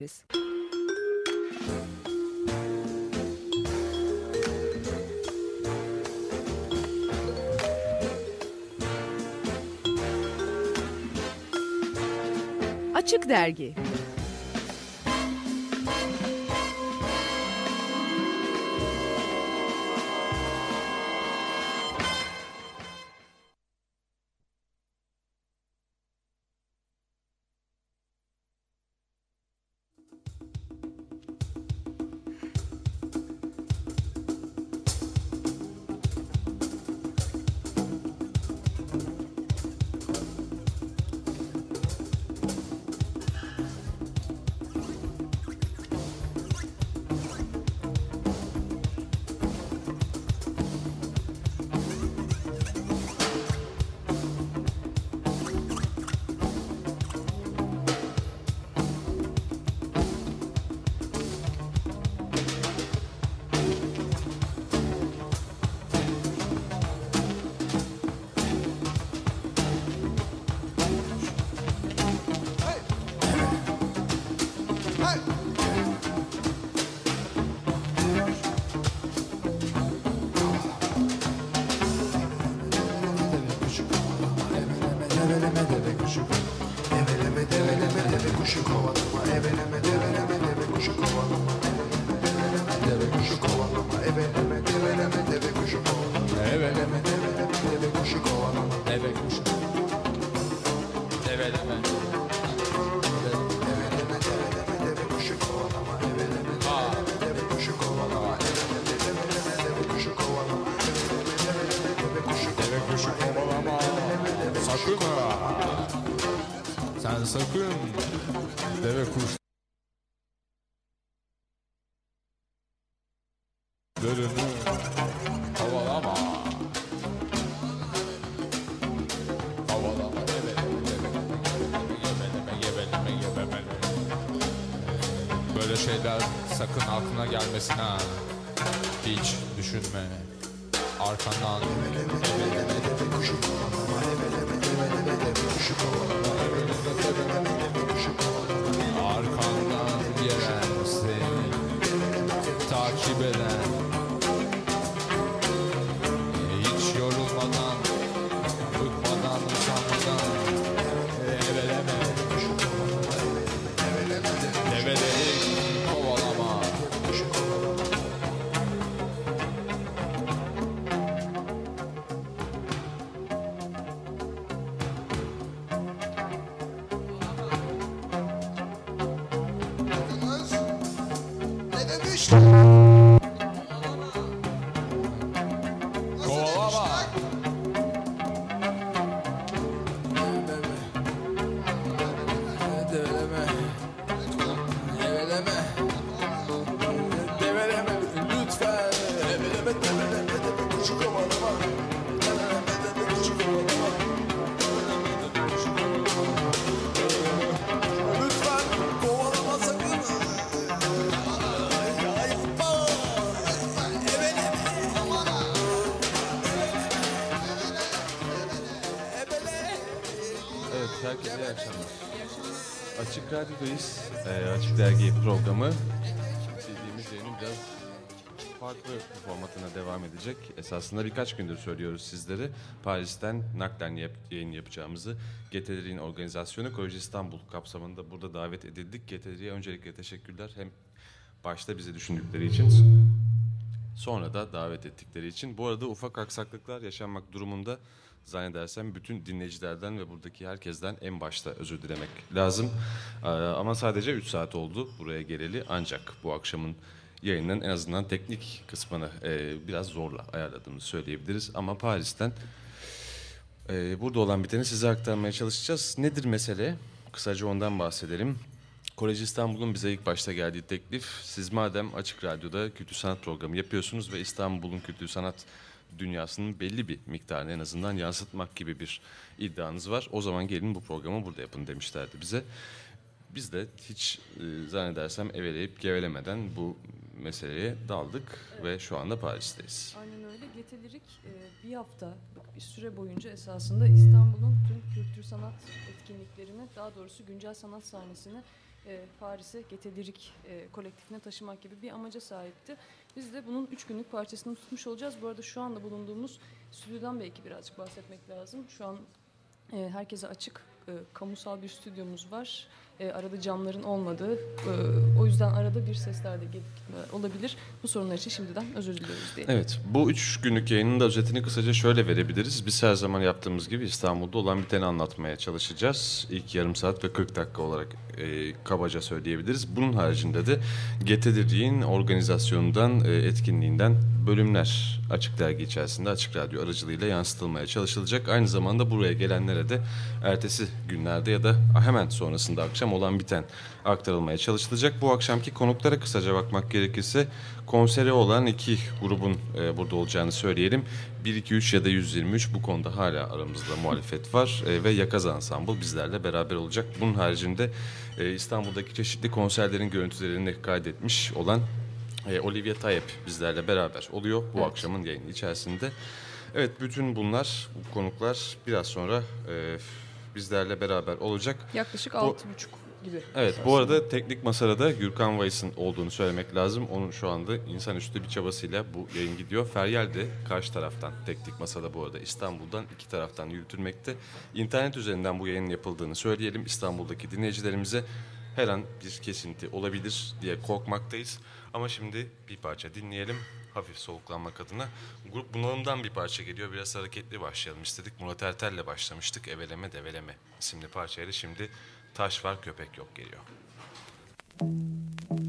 ederiz. Açık Dergi Dergi programı bildiğimiz yayının biraz farklı formatına devam edecek. Esasında birkaç gündür söylüyoruz sizlere. Paris'ten naklen yap, yayın yapacağımızı Geteleri'nin organizasyonu Kolej İstanbul kapsamında burada davet edildik. Geteleri'ye öncelikle teşekkürler. Hem başta bizi düşündükleri için Sonra da davet ettikleri için. Bu arada ufak aksaklıklar yaşanmak durumunda zannedersem bütün dinleyicilerden ve buradaki herkesten en başta özür dilemek lazım. Ee, ama sadece 3 saat oldu buraya geleli ancak bu akşamın yayının en azından teknik kısmını e, biraz zorla ayarladığımızı söyleyebiliriz. Ama Paris'ten e, burada olan biteni size aktarmaya çalışacağız. Nedir mesele? Kısaca ondan bahsedelim. Kolej İstanbul'un bize ilk başta geldiği teklif, siz madem Açık Radyo'da kültür sanat programı yapıyorsunuz ve İstanbul'un kültür sanat dünyasının belli bir miktarını en azından yansıtmak gibi bir iddianız var. O zaman gelin bu programı burada yapın demişlerdi bize. Biz de hiç e, zannedersem eveleyip gevelemeden bu meseleye daldık ve şu anda Paris'teyiz. Aynen öyle. Getelirik e, bir haftalık bir süre boyunca esasında İstanbul'un tüm kültür sanat etkinliklerini, daha doğrusu güncel sanat sahnesini e, Paris'e Getelirik e, kolektifine taşımak gibi bir amaca sahipti. Biz de bunun üç günlük parçasını tutmuş olacağız. Bu arada şu anda bulunduğumuz stüdyodan belki birazcık bahsetmek lazım. Şu an e, herkese açık e, kamusal bir stüdyomuz var. E, arada camların olmadığı, e, o yüzden arada bir sesler de gelip gitme olabilir. Bu sorunlar için şimdiden özür diliyoruz diye. Evet, bu üç günlük yayının da özetini kısaca şöyle verebiliriz. Biz her zaman yaptığımız gibi İstanbul'da olan biteni anlatmaya çalışacağız. İlk yarım saat ve 40 dakika olarak e, kabaca söyleyebiliriz. Bunun haricinde de Getedirik'in organizasyonundan, e, etkinliğinden bölümler Açık Dergi içerisinde Açık Radyo aracılığıyla yansıtılmaya çalışılacak. Aynı zamanda buraya gelenlere de ertesi günlerde ya da hemen sonrasında akşam olan biten aktarılmaya çalışılacak. Bu akşamki konuklara kısaca bakmak gerekirse konseri olan iki grubun e, burada olacağını söyleyelim. 1-2-3 ya da 123 bu konuda hala aramızda muhalefet var e, ve Yakaz Ensemble bizlerle beraber olacak. Bunun haricinde e, İstanbul'daki çeşitli konserlerin görüntülerini kaydetmiş olan e, Olivia Tayyip bizlerle beraber oluyor bu Evet. akşamın yayını içerisinde. Evet bütün bunlar, bu konuklar biraz sonra e, bizlerle beraber olacak. Yaklaşık Bu- altı buçuk gibi. Evet bu arada teknik masada da Gürkan Vayıs'ın olduğunu söylemek lazım. Onun şu anda insanüstü bir çabasıyla bu yayın gidiyor. Feryal de karşı taraftan teknik masada bu arada İstanbul'dan iki taraftan yürütülmekte. İnternet üzerinden bu yayının yapıldığını söyleyelim. İstanbul'daki dinleyicilerimize her an bir kesinti olabilir diye korkmaktayız. Ama şimdi bir parça dinleyelim. Hafif soluklanmak adına. Grup bunalımdan bir parça geliyor. Biraz hareketli başlayalım istedik. Murat Ertel'le başlamıştık. Eveleme develeme isimli parçayla şimdi Taş var köpek yok geliyor. Taş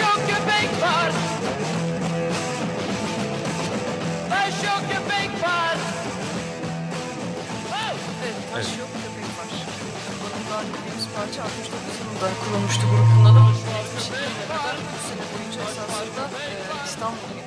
Yok köpek var. Taş yok köpek var. Oh! Evet, taş yok köpek var. Umarım daha parça 69 yılında kurulmuştu grubun adı. 62 yılına kadar bu sene boyunca esasında e, İstanbul'un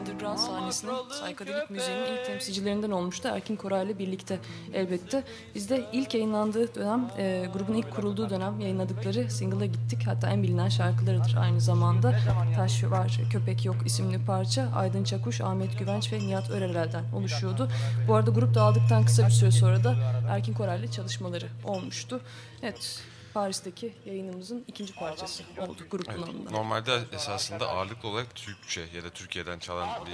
underground sahnesinin psikodelik müziğinin ilk temsilcilerinden olmuştu. Erkin Koray ile birlikte elbette. Biz de ilk yayınlandığı dönem, e, grubun ilk kurulduğu dönem yayınladıkları single'a gittik. Hatta en bilinen şarkılarıdır aynı zamanda. Taş var, Köpek Yok isimli parça. Aydın Çakuş, Ahmet Güvenç ve Nihat Örerel'den oluşuyordu. Bu arada grup dağıldıktan kısa bir süre sonra da Erkin Koray ile çalışmaları olmuştu. Evet, Paris'teki yayınımızın ikinci parçası oldu grup kullanımında. Normalde esasında ağırlıklı olarak Türkçe ya da Türkiye'den çalan bir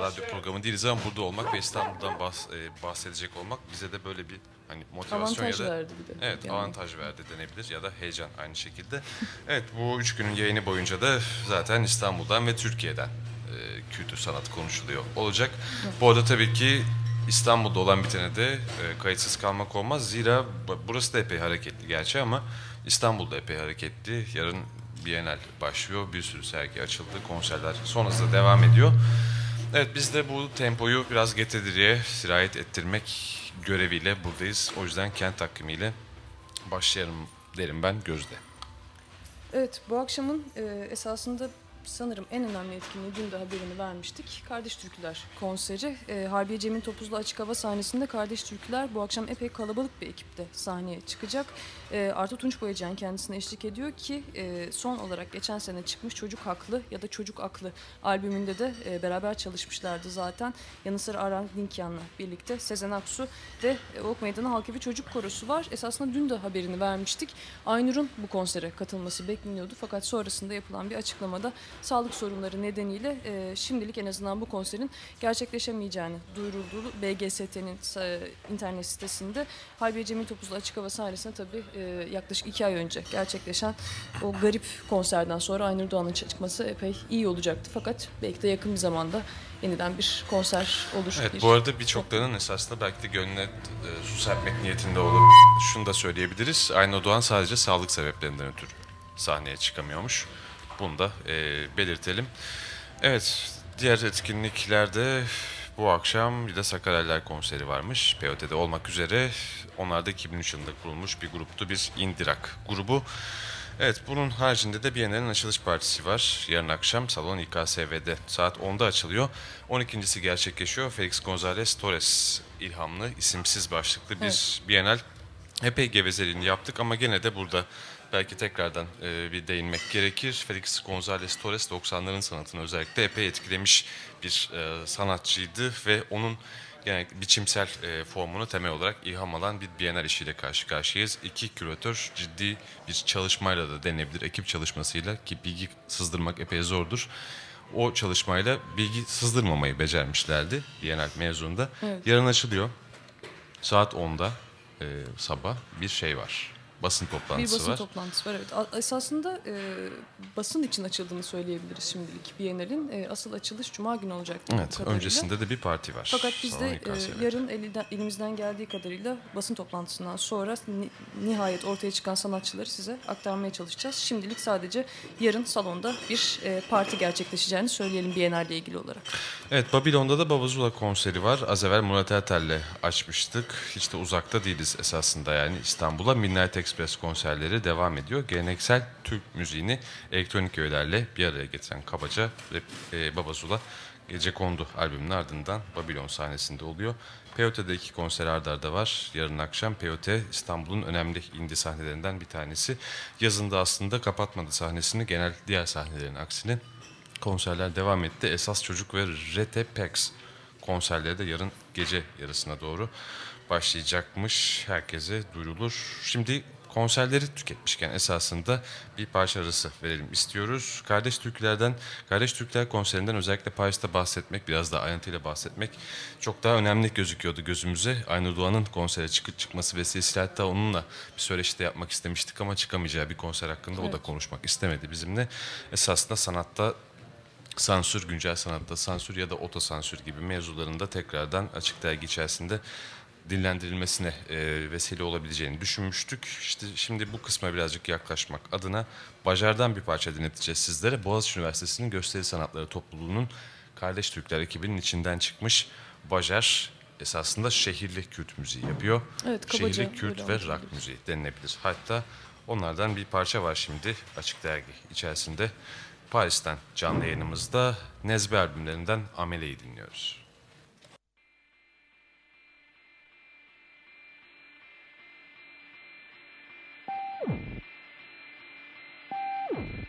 radyo programı değiliz ama burada olmak ve İstanbul'dan bahs- e, bahsedecek olmak bize de böyle bir hani motivasyon Avantaj ya da verdi bir de. Evet Yani. avantaj verdi denebilir ya da heyecan aynı şekilde. Evet bu üç günün yayını boyunca da zaten İstanbul'dan ve Türkiye'den e, kültür sanat konuşuluyor olacak. Bu arada tabii ki İstanbul'da olan bitene de e, kayıtsız kalmak olmaz. Zira bu- burası da epey hareketli gerçi ama İstanbul'da epey hareketli. Yarın Bienal başlıyor. Bir sürü sergi açıldı. Konserler sonrasında devam ediyor. Evet biz de bu tempoyu biraz getirdiye sirayet ettirmek göreviyle buradayız. O yüzden kent takvimiyle başlayalım derim ben Gözde. Evet, bu akşamın e, esasında sanırım en önemli etkinliği dün de haberini vermiştik. Kardeş Türküler konseri. E, Harbiye Cemil Topuzlu Açık Hava sahnesinde Kardeş Türküler bu akşam epey kalabalık bir ekipte sahneye çıkacak. E, Artu Tunç Boyacan kendisine eşlik ediyor ki e, son olarak geçen sene çıkmış Çocuk Haklı ya da Çocuk Aklı albümünde de e, beraber çalışmışlardı zaten. Yanı sıra Aran Dinkyan'la birlikte Sezen Aksu ve e, Ok Meydanı Halk Evi Çocuk Korosu var. Esasında dün de haberini vermiştik. Aynur'un bu konsere katılması bekleniyordu fakat sonrasında yapılan bir açıklamada sağlık sorunları nedeniyle e, şimdilik en azından bu konserin gerçekleşemeyeceğini duyuruldu. BGST'nin e, internet sitesinde Harbiye Cemil Topuzlu Açık Hava sahnesinde tabii e, yaklaşık iki ay önce gerçekleşen o garip konserden sonra Aynur Doğan'ın çıkması epey iyi olacaktı. Fakat belki de yakın bir zamanda yeniden bir konser olur. Evet bir- bu arada birçoklarının esasında belki de gönlüne e, su serpmek niyetinde olup şunu da söyleyebiliriz. Aynı Doğan sadece sağlık sebeplerinden ötürü sahneye çıkamıyormuş. Bunu da e, belirtelim. Evet diğer etkinliklerde bu akşam bir de Sakaryalar konseri varmış. POT'de olmak üzere. Onlar da 2003 yılında kurulmuş bir gruptu. Bir indirak grubu. Evet bunun haricinde de Biennale'nin açılış partisi var. Yarın akşam salon İKSV'de saat 10'da açılıyor. 12.si gerçekleşiyor. Felix González Torres ilhamlı isimsiz başlıklı bir Evet. Biennale. Epey gevezeliğini yaptık ama gene de burada belki tekrardan e, bir değinmek gerekir. Felix González Torres 90'ların sanatını özellikle epey etkilemiş bir e, sanatçıydı ve onun yani biçimsel e, formunu temel olarak ilham alan bir Bienal işiyle karşı karşıyayız. İki küratör ciddi bir çalışmayla da denebilir. Ekip çalışmasıyla ki bilgi sızdırmak epey zordur. O çalışmayla bilgi sızdırmamayı becermişlerdi Bienal mezununda. Evet. Yarın açılıyor. Saat 10'da e, sabah bir şey var. Basın bir toplantısı basın var. toplantısı var. Evet. Esasında e, basın için açıldığını söyleyebiliriz şimdilik Biennale'in. E, asıl açılış Cuma günü olacak. evet, öncesinde de bir parti var. Fakat biz de e, yarın eliden, elimizden geldiği kadarıyla basın toplantısından sonra ni- nihayet ortaya çıkan sanatçıları size aktarmaya çalışacağız. Şimdilik sadece yarın salonda bir e, parti gerçekleşeceğini söyleyelim Biennale ile ilgili olarak. Evet Babilon'da da Babazula konseri var. Az evvel Murat Ertel'le açmıştık. Hiç de uzakta değiliz esasında yani İstanbul'a Midnight Express konserleri devam ediyor. Geleneksel Türk müziğini elektronik öğelerle bir araya getiren kabaca ve e, Babazula Gece Kondu albümünün ardından Babilon sahnesinde oluyor. POT'de iki konser arda arda var. Yarın akşam POT İstanbul'un önemli indie sahnelerinden bir tanesi. Yazında aslında kapatmadı sahnesini genel diğer sahnelerin aksine konserler devam etti. Esas Çocuk ve Rete Pex konserleri de yarın gece yarısına doğru başlayacakmış. Herkese duyurulur. Şimdi konserleri tüketmişken esasında bir parça arası verelim istiyoruz. Kardeş Türküler'den, Kardeş Türküler konserinden özellikle Paris'te bahsetmek, biraz daha ayrıntıyla bahsetmek çok daha önemli gözüküyordu gözümüze. Aynur Doğan'ın konsere çıkıp çıkması vesilesiyle hatta onunla bir söyleşi de yapmak istemiştik ama çıkamayacağı bir konser hakkında o da Evet. konuşmak istemedi bizimle. Esasında sanatta sansür, güncel sanatta sansür ya da otosansür gibi mevzularında tekrardan açık dergi içerisinde dinlendirilmesine e, vesile olabileceğini düşünmüştük. İşte şimdi bu kısma birazcık yaklaşmak adına Bajar'dan bir parça dinleteceğiz sizlere. Boğaziçi Üniversitesi'nin Gösteri Sanatları Topluluğu'nun Kardeş Türkler ekibinin içinden çıkmış Bajar esasında şehirli Kürt müziği yapıyor. Evet, kabaca şehirli Kürt ve rock müziği denilebilir. Hatta onlardan bir parça var şimdi Açık Dergi içerisinde. Paris'ten canlı yayınımızda Nezbe albümlerinden Amele'yi dinliyoruz. you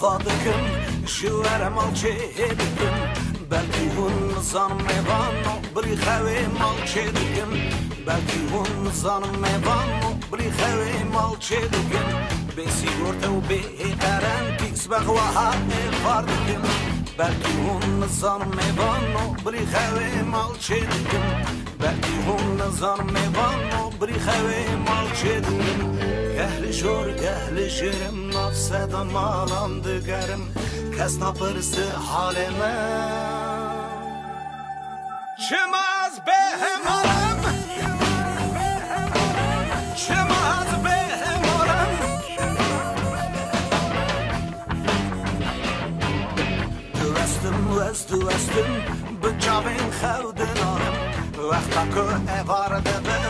وادکم شوهر مال آلچه دکم بلکی هون زنم وان بری خوی مال چه دکم بلکی هون زنم وان بری خوی مال چه دکم به سیگورت و به قرن پیس بخوا ها فاردکم بلکی هون زنم وان بری خوی مال چه دکم بلکی هون زنم وان بری خوی مال چه دکم Gehli şor, gehli şirim, nafseda malandı gerim Kes napırsı halime Çımaz behem alem Çımaz behem alem Düvestim, vez düvestim Bıçavin xevdin alem Vexta ku evarde be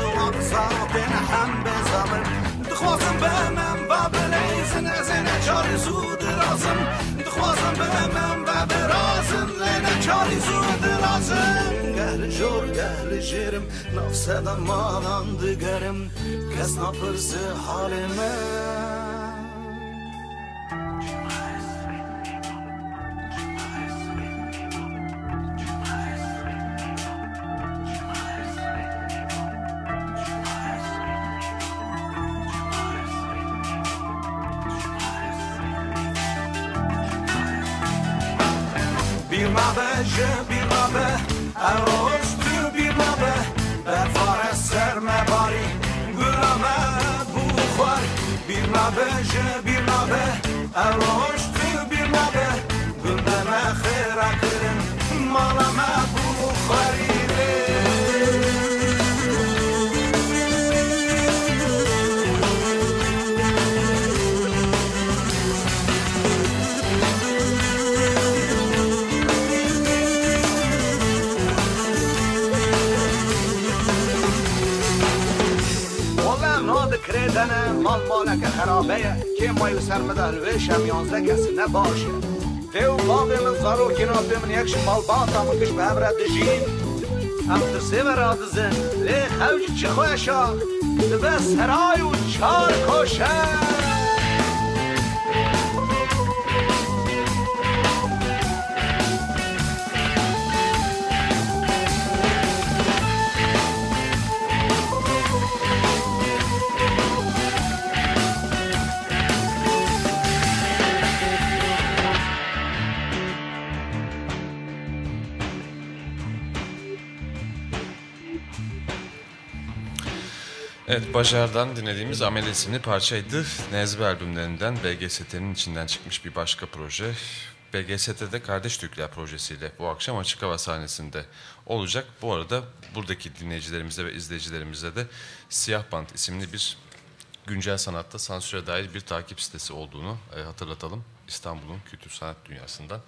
Vakzatın hem bezamim Dixwazim be men babeleyzin Ezine çari zûd razım Dixwazim be men baberazin Lene çari zûd razım Gehli jor gehli jirim Nafsedan malandı gerim Kes napırsı halime Bir زنه مال مالک خرابه. که مایل سرمدار ویشم یانزده کسی نباشه. تو من زارو کنا بیمن یکش مال باتا مکش به همرد جین هم ترسی براد زن لی خوج چی خوشا بس هرای و چار کشه Evet Bajar'dan dinlediğimiz Amel isimli parçaydı. Nezbe albümlerinden BGST'nin içinden çıkmış bir başka proje. BGST'de Kardeş Türkler projesiyle bu akşam açık hava sahnesinde olacak. Bu arada buradaki dinleyicilerimize ve izleyicilerimize de Siyah Bant isimli bir güncel sanatta sansüre dair bir takip sitesi olduğunu e, hatırlatalım. İstanbul'un kültür sanat dünyasından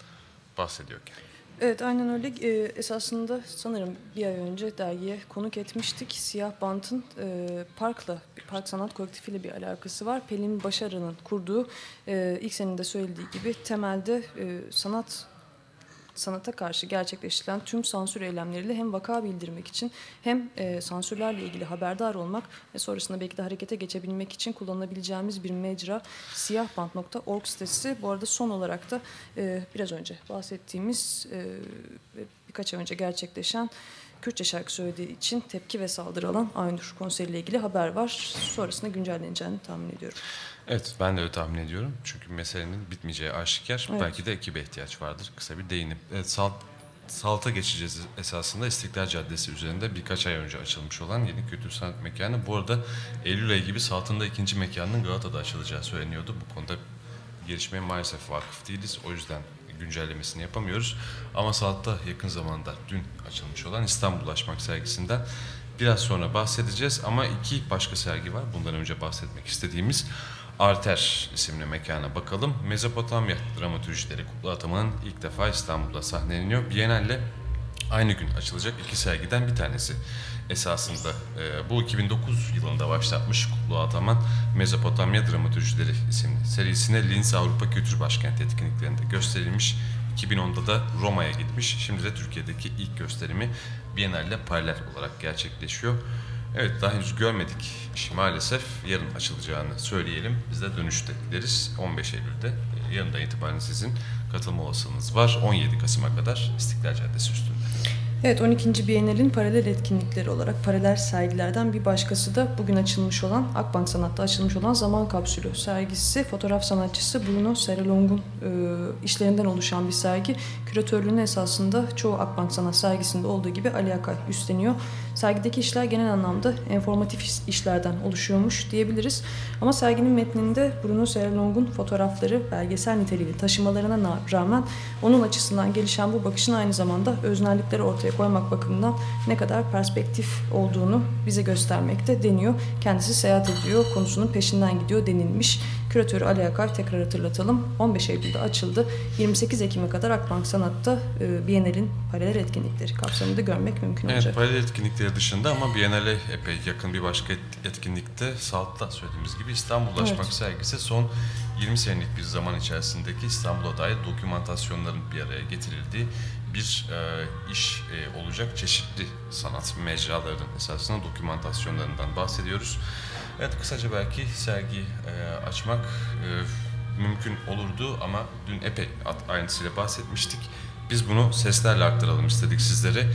bahsediyorken. Evet aynen öyle. Ee, esasında sanırım bir ay önce dergiye konuk etmiştik. Siyah Bant'ın e, Park'la, Park Sanat Kolektifi ile bir alakası var. Pelin Başarı'nın kurduğu, e, ilk senin de söylediği gibi temelde e, sanat sanata karşı gerçekleştirilen tüm sansür eylemleriyle hem vaka bildirmek için hem e, sansürlerle ilgili haberdar olmak ve sonrasında belki de harekete geçebilmek için kullanılabileceğimiz bir mecra siyahbant.org sitesi. Bu arada son olarak da e, biraz önce bahsettiğimiz e, birkaç ay önce gerçekleşen Kürtçe şarkı söylediği için tepki ve saldırı alan Aynur konseriyle ilgili haber var. Sonrasında güncelleneceğini tahmin ediyorum. Evet ben de öyle tahmin ediyorum. Çünkü meselenin bitmeyeceği aşikar. Evet. Belki de ekibe ihtiyaç vardır. Kısa bir değinip. Evet, salt, Salt'a geçeceğiz esasında İstiklal Caddesi üzerinde birkaç ay önce açılmış olan yeni kültür sanat mekanı. Bu arada Eylül ayı gibi Salt'ın da ikinci mekanının Galata'da açılacağı söyleniyordu. Bu konuda gelişmeye maalesef vakıf değiliz. O yüzden güncellemesini yapamıyoruz. Ama Salt'ta yakın zamanda dün açılmış olan İstanbul Aşmak sergisinden biraz sonra bahsedeceğiz. Ama iki başka sergi var. Bundan önce bahsetmek istediğimiz Arter isimli mekana bakalım. Mezopotamya dramatürjileri Kutlu Ataman'ın ilk defa İstanbul'da sahneleniyor. Biennale aynı gün açılacak iki sergiden bir tanesi. Esasında e, bu 2009 yılında başlatmış Kutlu Ataman Mezopotamya Dramatürjileri isimli serisine Linz Avrupa Kültür Başkenti etkinliklerinde gösterilmiş. 2010'da da Roma'ya gitmiş. Şimdi de Türkiye'deki ilk gösterimi Biennale paralel olarak gerçekleşiyor. Evet daha henüz görmedik maalesef. Yarın açılacağını söyleyelim. Biz de dönüşte gideriz 15 Eylül'de. E, Yarından itibaren sizin katılma olasılığınız var. 17 Kasım'a kadar İstiklal Caddesi üstünde. Evet 12. Bienal'in paralel etkinlikleri olarak paralel sergilerden bir başkası da bugün açılmış olan Akbank Sanat'ta açılmış olan Zaman Kapsülü sergisi. Fotoğraf sanatçısı Bruno Serelong'un e, işlerinden oluşan bir sergi. Küratörlüğünü esasında çoğu Akbank Sanat sergisinde olduğu gibi Ali Akay üstleniyor. Sergideki işler genel anlamda informatif iş- işlerden oluşuyormuş diyebiliriz. Ama serginin metninde Bruno Serelong'un fotoğrafları belgesel niteliğini taşımalarına na- rağmen onun açısından gelişen bu bakışın aynı zamanda öznellikleri ortaya koymak bakımından ne kadar perspektif olduğunu bize göstermekte deniyor. Kendisi seyahat ediyor, konusunun peşinden gidiyor denilmiş. Küratörü Ali Akay tekrar hatırlatalım. 15 Eylül'de açıldı. 28 Ekim'e kadar Akbank Sanat'ta e, Bienal'in paralel etkinlikleri kapsamında görmek mümkün Evet, olacak. paralel etkinlikleri dışında ama Biennale epey yakın bir başka et- etkinlikte Salt'ta söylediğimiz gibi İstanbul Aşmak Evet. sergisi son 20 senelik bir zaman içerisindeki İstanbul'a dair dokümantasyonların bir araya getirildiği bir e, iş e, olacak. Çeşitli sanat mecralarının esasında dokümantasyonlarından bahsediyoruz. Evet kısaca belki sergi e, açmak e, mümkün olurdu ama dün epey ayrıntısıyla bahsetmiştik. Biz bunu seslerle aktaralım istedik sizlere.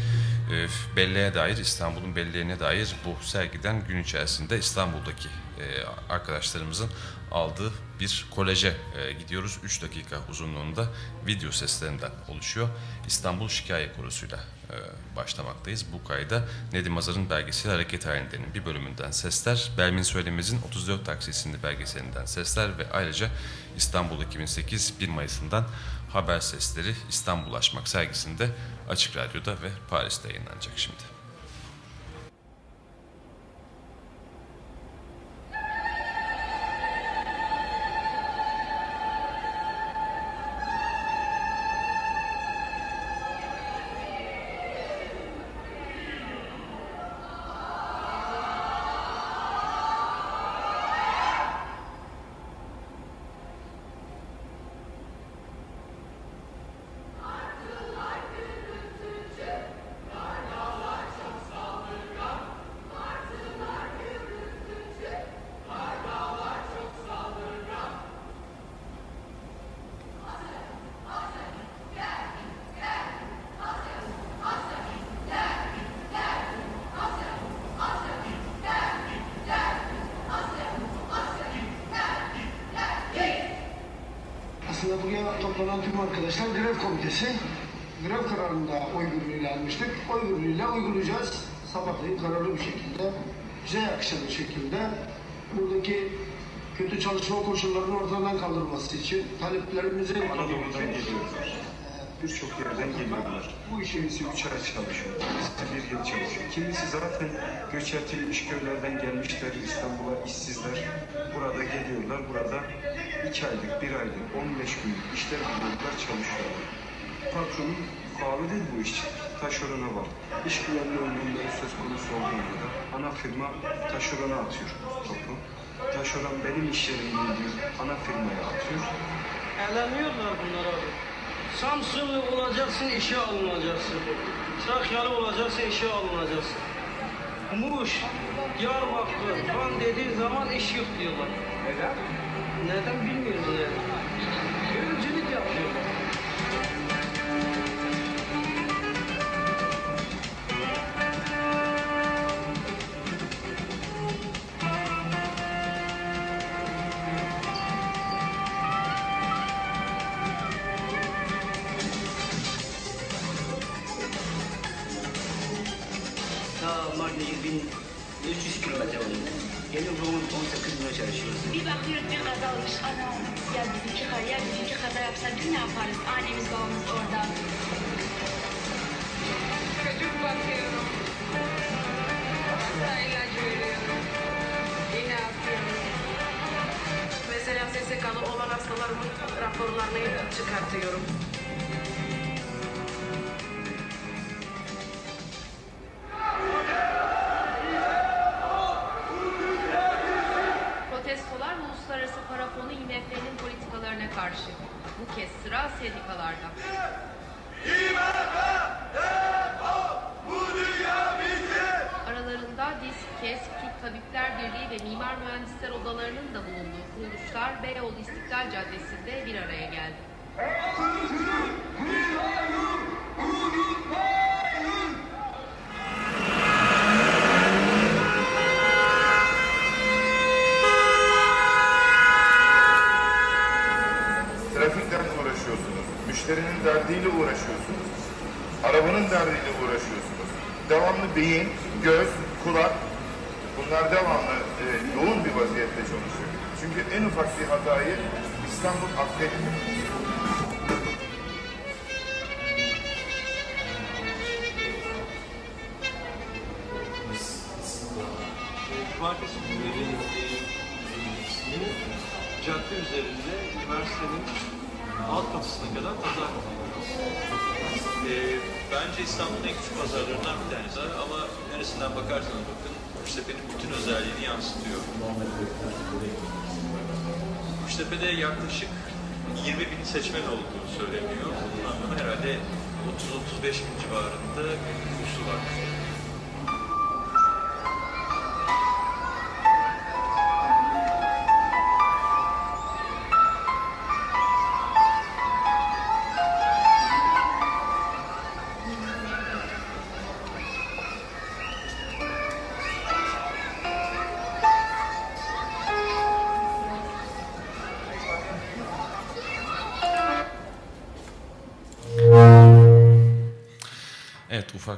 E, belleğe dair, İstanbul'un belleğine dair bu sergiden gün içerisinde İstanbul'daki e, arkadaşlarımızın aldığı bir koleje e, gidiyoruz. 3 dakika uzunluğunda video seslerinden oluşuyor. İstanbul Şikaye Korosu'yla e, başlamaktayız. Bu kayda Nedim Azar'ın belgeseli Hareket Halinde'nin bir bölümünden sesler, Belmin Söylemez'in 34 Taksi belgeselinden sesler ve ayrıca İstanbul 2008 1 Mayıs'ından Haber Sesleri İstanbul Aşmak sergisinde Açık Radyo'da ve Paris'te yayınlanacak şimdi. Anadolu'dan geliyorlar. Birçok yerden geliyorlar. Bu işin kimisi üç ay çalışıyor, kimisi bir yıl çalışıyor. Kimisi zaten göç edilmiş köylerden gelmişler İstanbul'a işsizler. Burada geliyorlar, burada iki aylık, bir aylık, 15 günlük işler buluyorlar, çalışıyorlar. Patronun pahalı değil bu iş. Taşerona bak. İş güvenliği önlemleri söz konusu olduğunda da ana firma taşerona atıyor topu. Taşeron benim iş yerim değil diyor. Ana firmaya atıyor. Eleniyorlar bunlar abi. Samsunlu olacaksın, işe alınacaksın. Trakyalı olacaksın, işe alınacaksın. Muş, Diyarbakır, Van dediğin zaman iş yok diyorlar. Neden? Neden bilmiyoruz yani. Olmuş. Ana ya bizimki kaza, ya bizimki kaza yapsa biz ne yaparız? Annemiz babamız orada. Çocuk bakıyorum. Hasta ilaç veriyorum. Yine yapıyorum. Mesela SSK'lı olan hastalarımın raporlarını çıkartıyorum. Karşı. Bu kez sıra sendikalarda. Aralarında DİSK, KESK, Türk Tabipler Birliği ve Mimar Mühendisler Odalarının da bulunduğu kuruluşlar Beyoğlu İstiklal Caddesi'nde bir araya geldi. being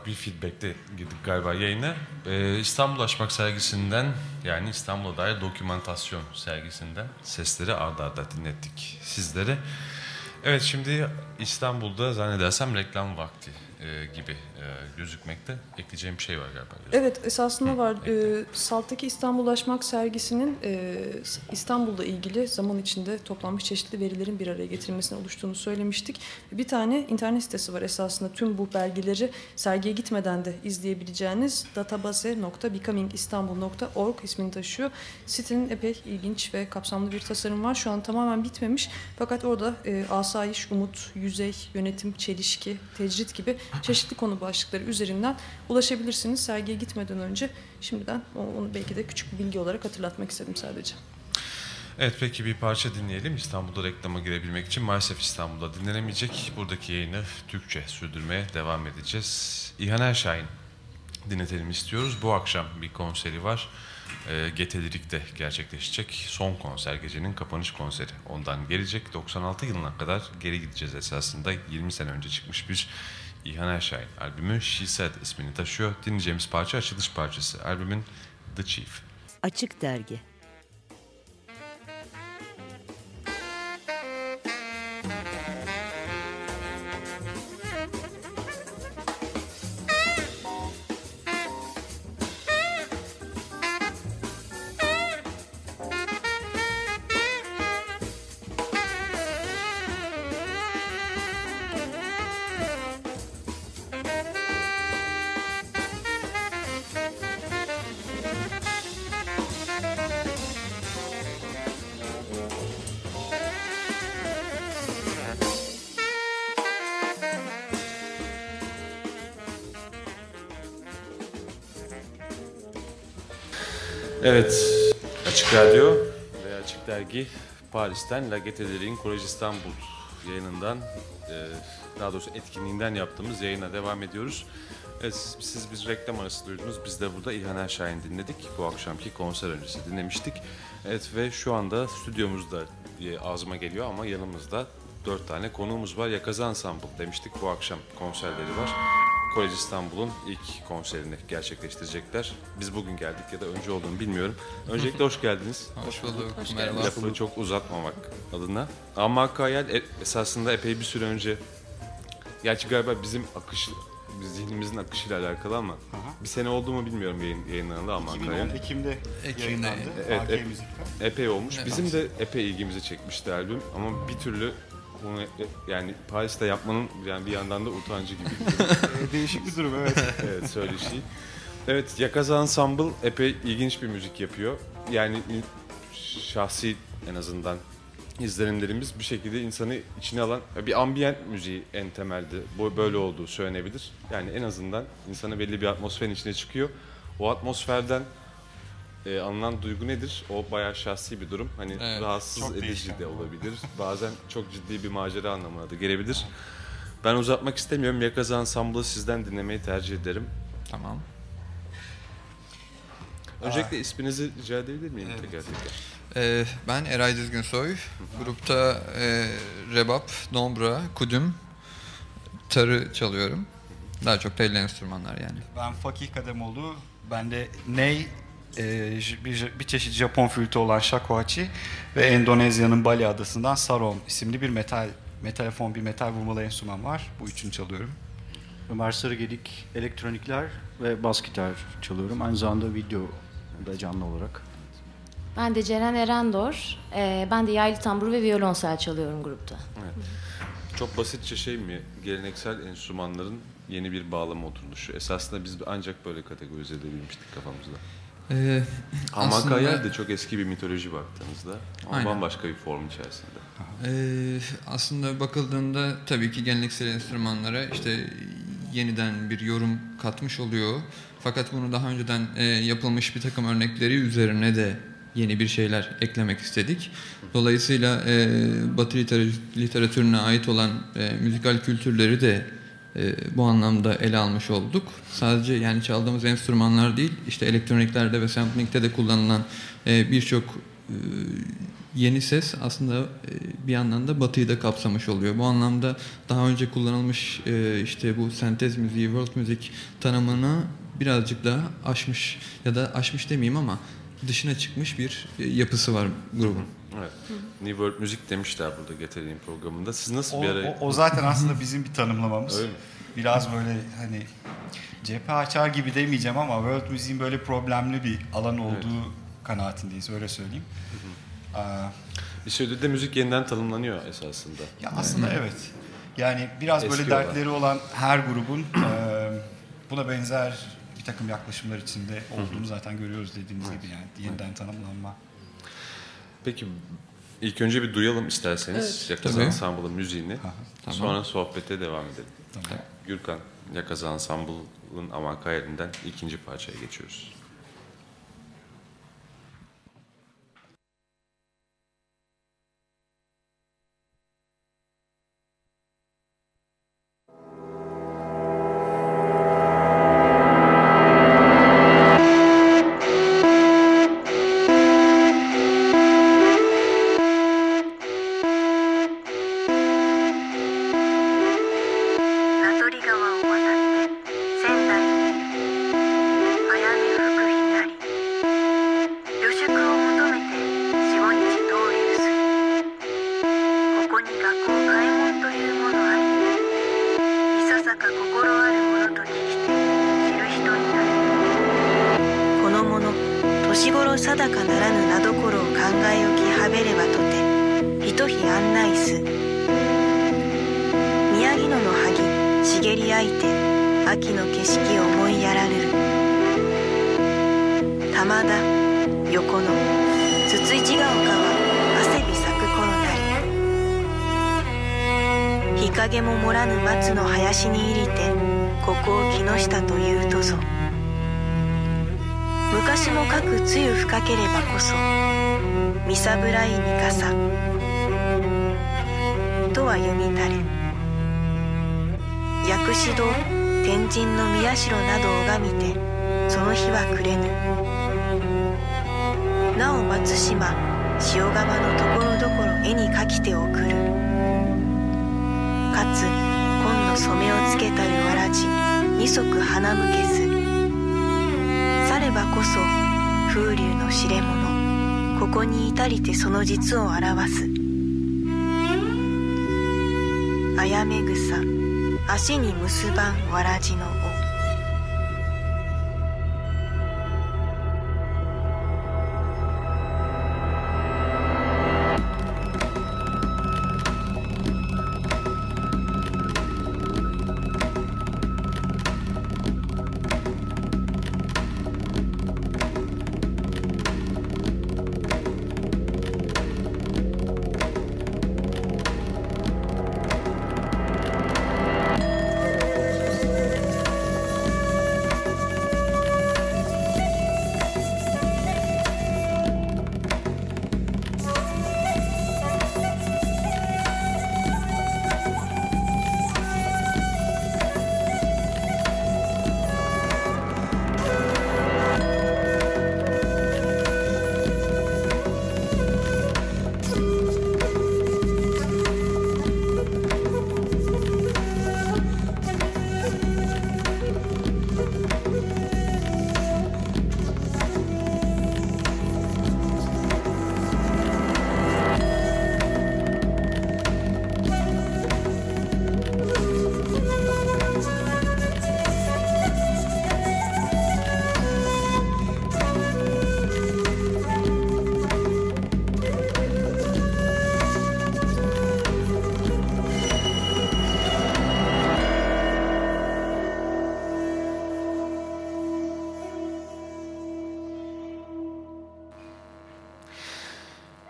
bir feedbackle girdik galiba yayına. Ee, İstanbul Aşmak sergisinden yani İstanbul'a dair dokümantasyon sergisinden sesleri arda arda dinlettik sizlere. Evet şimdi İstanbul'da zannedersem reklam vakti e, gibi e, gözükmekte. Ekleyeceğim bir şey var galiba. Evet esasında var. Ee, Salt'taki İstanbullaşmak sergisinin e, İstanbul'la ilgili zaman içinde toplanmış çeşitli verilerin bir araya getirilmesine oluştuğunu söylemiştik. Bir tane internet sitesi var esasında tüm bu belgeleri sergiye gitmeden de izleyebileceğiniz database.becomingistanbul.org ismini taşıyor. Sitenin epey ilginç ve kapsamlı bir tasarım var. Şu an tamamen bitmemiş fakat orada e, asayiş, umut, yüzey, yönetim, çelişki, tecrit gibi çeşitli konu başlıkları üzerinden ulaşabilirsiniz. Sergiye gitmeden önce şimdiden onu belki de küçük bir bilgi olarak hatırlatmak istedim sadece. Evet peki bir parça dinleyelim. İstanbul'da reklama girebilmek için maalesef İstanbul'da dinlenemeyecek. Buradaki yayını Türkçe sürdürmeye devam edeceğiz. İlhan Erşahin dinletelim istiyoruz. Bu akşam bir konseri var. E, Getelirik'te gerçekleşecek. Son konser gecenin kapanış konseri. Ondan gelecek. 96 yılına kadar geri gideceğiz esasında. 20 sene önce çıkmış bir İlhan Erşahin albümü She Said ismini taşıyor. Dinleyeceğimiz parça açılış parçası. Albümün The Chief. Açık Dergi Dergi Paris'ten La Gaieté'lerin Kolej İstanbul yayınından, e, daha doğrusu etkinliğinden yaptığımız yayına devam ediyoruz. Evet, siz biz reklam arası duydunuz. Biz de burada İlhan Erşahin dinledik. Bu akşamki konser öncesi dinlemiştik. Evet ve şu anda stüdyomuzda ağzıma geliyor ama yanımızda dört tane konuğumuz var. Yakaza Ensemble demiştik. Bu akşam konserleri var. Kolej İstanbul'un ilk konserini gerçekleştirecekler. Biz bugün geldik ya da önce olduğunu bilmiyorum. Öncelikle hoş geldiniz. Hoş bulduk, Hoş merhaba. Lafı çok uzatmamak adına. Ama Hayal e- esasında epey bir süre önce Gerçi galiba bizim akış, biz zihnimizin akışıyla alakalı ama bir sene oldu mu bilmiyorum yayın, yayınlandı ama 2010 Hayal. Ekim'de Ekim'de. yayınlandı. Evet, AK ep- Müzik'ten. epey olmuş. Evet. Bizim de epey ilgimizi çekmişti albüm ama bir türlü bunu e- yani Paris'te yapmanın yani bir yandan da utancı gibi. Ee, Değişik bir durum evet. evet söyleşi. Evet Yakaza Ensemble epey ilginç bir müzik yapıyor. Yani şahsi en azından izlenimlerimiz bir şekilde insanı içine alan bir ambient müziği en temelde böyle olduğu söylenebilir. Yani en azından insanı belli bir atmosferin içine çıkıyor. O atmosferden e, alınan duygu nedir? O bayağı şahsi bir durum. Hani Evet, rahatsız edici de olabilir. Bazen çok ciddi bir macera anlamına da gelebilir. Ben uzatmak istemiyorum. Yakaza Ensemble'ı sizden dinlemeyi tercih ederim. Tamam. Öncelikle isminizi rica edebilir miyim Evet. teker teker? Ee, ben Eray Dizginsoy. Grupta e, rebap, dombra, kudüm, tarı çalıyorum. Daha çok telli enstrümanlar yani. Ben Fakih Kademoğlu. Ben de ney bir, bir çeşit Japon flütü olan shakuhachi ve Endonezya'nın Bali adasından saron isimli bir metal metalofon bir metal vurmalı enstrüman var. Bu üçünü çalıyorum. Ömer Sarıgedik elektronikler ve bas gitar çalıyorum. Aynı zamanda video da canlı olarak. Ben de Ceren Erendor. Ee, ben de yaylı tambur ve violonsel çalıyorum grupta. Evet. Çok basitçe şey mi? Geleneksel enstrümanların yeni bir bağlama oturuşu. Esasında biz ancak böyle kategorize edebilmiştik kafamızda. Ee, Ama aslında- de çok eski bir mitoloji baktığınızda. Ama Aynen. bambaşka bir form içerisinde. Ee, aslında bakıldığında tabii ki geleneksel enstrümanlara işte yeniden bir yorum katmış oluyor. Fakat bunu daha önceden e, yapılmış bir takım örnekleri üzerine de yeni bir şeyler eklemek istedik. Dolayısıyla e, Batı liter- literatürüne ait olan e, müzikal kültürleri de bu anlamda ele almış olduk. Sadece yani çaldığımız enstrümanlar değil, işte elektroniklerde ve sampling'de de kullanılan e, birçok e, yeni ses aslında e, bir yandan da batıyı da kapsamış oluyor. Bu anlamda daha önce kullanılmış e, işte bu sentez müziği, world müzik tanımını birazcık daha aşmış ya da aşmış demeyeyim ama dışına çıkmış bir e, yapısı var grubun. Evet. New World Müzik demişler burada Getireyim programında. Siz nasıl O, bir araya... o, o zaten aslında bizim bir tanımlamamız. Öyle mi? Biraz böyle hani cephe açar gibi demeyeceğim ama world müziğin böyle problemli bir alan olduğu kanaatindeyiz öyle söyleyeyim. Aa, Bir süredir de müzik yeniden tanımlanıyor esasında. Ya aslında evet. Yani biraz böyle Eski dertleri olan her grubun e, buna benzer bir takım yaklaşımlar içinde olduğunu zaten görüyoruz dediğiniz gibi yani yeniden tanımlanma. Peki ilk önce bir duyalım isterseniz Evet. Yakaza Tabii. Ensemble'ın müziğini. Tamam. Sonra sohbete devam edelim. Tamam. Gürkan Yakaza Ensemble'ın Amanka yerinden ikinci parçaya geçiyoruz. などを拝みてその日は暮れぬ。なお松島塩釜のところどころ絵に描きて送る。かつ紺の染めをつけたるわらじ二足花向けず。さればこそ風流の知れ者ここに至りてその実を表す。あやめ草足に結ばんわらじの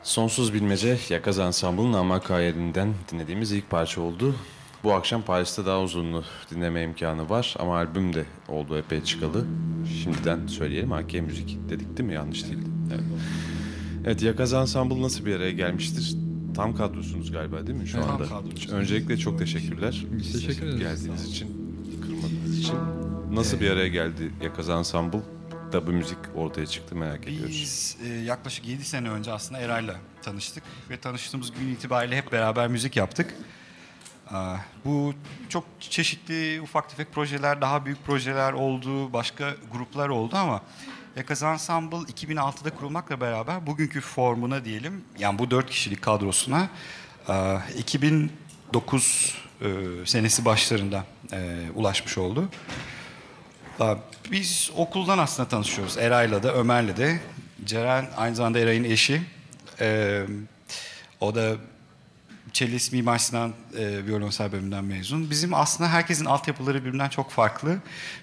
Sonsuz Bilmece Yakaz Ensemble'ın Amak Hayalinden dinlediğimiz ilk parça oldu. Bu akşam Paris'te daha uzunlu dinleme imkanı var ama albüm de oldu epey çıkalı. Şimdiden söyleyelim AK Müzik dedik değil mi? Yanlış değil. Evet. Evet Yakaz Ensemble nasıl bir araya gelmiştir? Tam kadrosunuz galiba değil mi şu Evet, tam anda? kadrosuyuz. Öncelikle çok teşekkürler. Biz teşekkür ederiz. Geldiğiniz için, kırmadığınız için. Nasıl bir araya geldi Yakaz Ensemble? Da bu müzik ortaya çıktı merak ediyoruz. Biz e, yaklaşık 7 sene önce aslında Eray'la tanıştık ve tanıştığımız gün itibariyle hep beraber müzik yaptık. Bu çok çeşitli ufak tefek projeler, daha büyük projeler oldu, başka gruplar oldu ama Yakaz Ensemble 2006'da kurulmakla beraber bugünkü formuna diyelim, yani bu 4 kişilik kadrosuna aa, 2009 e, senesi başlarında e, ulaşmış oldu. Biz okuldan aslında tanışıyoruz. Eray'la da, Ömer'le de. Ceren aynı zamanda Eray'ın eşi. Ee, o da Çelis Mimar Sinan e, violonsel bölümünden mezun. Bizim aslında herkesin altyapıları birbirinden çok farklı.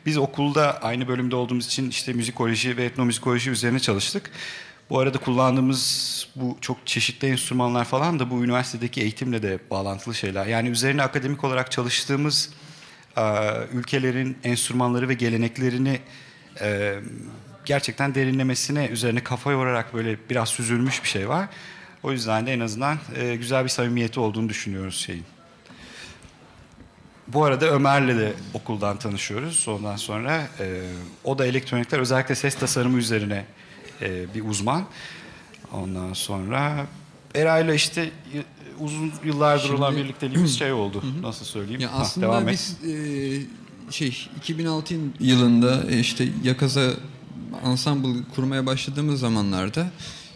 Biz okulda aynı bölümde olduğumuz için işte müzikoloji ve etnomüzikoloji üzerine çalıştık. Bu arada kullandığımız bu çok çeşitli enstrümanlar falan da bu üniversitedeki eğitimle de bağlantılı şeyler. Yani üzerine akademik olarak çalıştığımız ülkelerin enstrümanları ve geleneklerini e, gerçekten derinlemesine üzerine kafa yorarak böyle biraz süzülmüş bir şey var. O yüzden de en azından e, güzel bir samimiyeti olduğunu düşünüyoruz şeyin. Bu arada Ömer'le de okuldan tanışıyoruz. Ondan sonra e, o da elektronikler özellikle ses tasarımı üzerine e, bir uzman. Ondan sonra Eray'la işte uzun yıllardır Şimdi- olan birlikteliğimiz şey oldu. Nasıl söyleyeyim? Ya Ha, aslında devam et. biz e, şey 2006 yılında e, işte Yakaza ensemble kurmaya başladığımız zamanlarda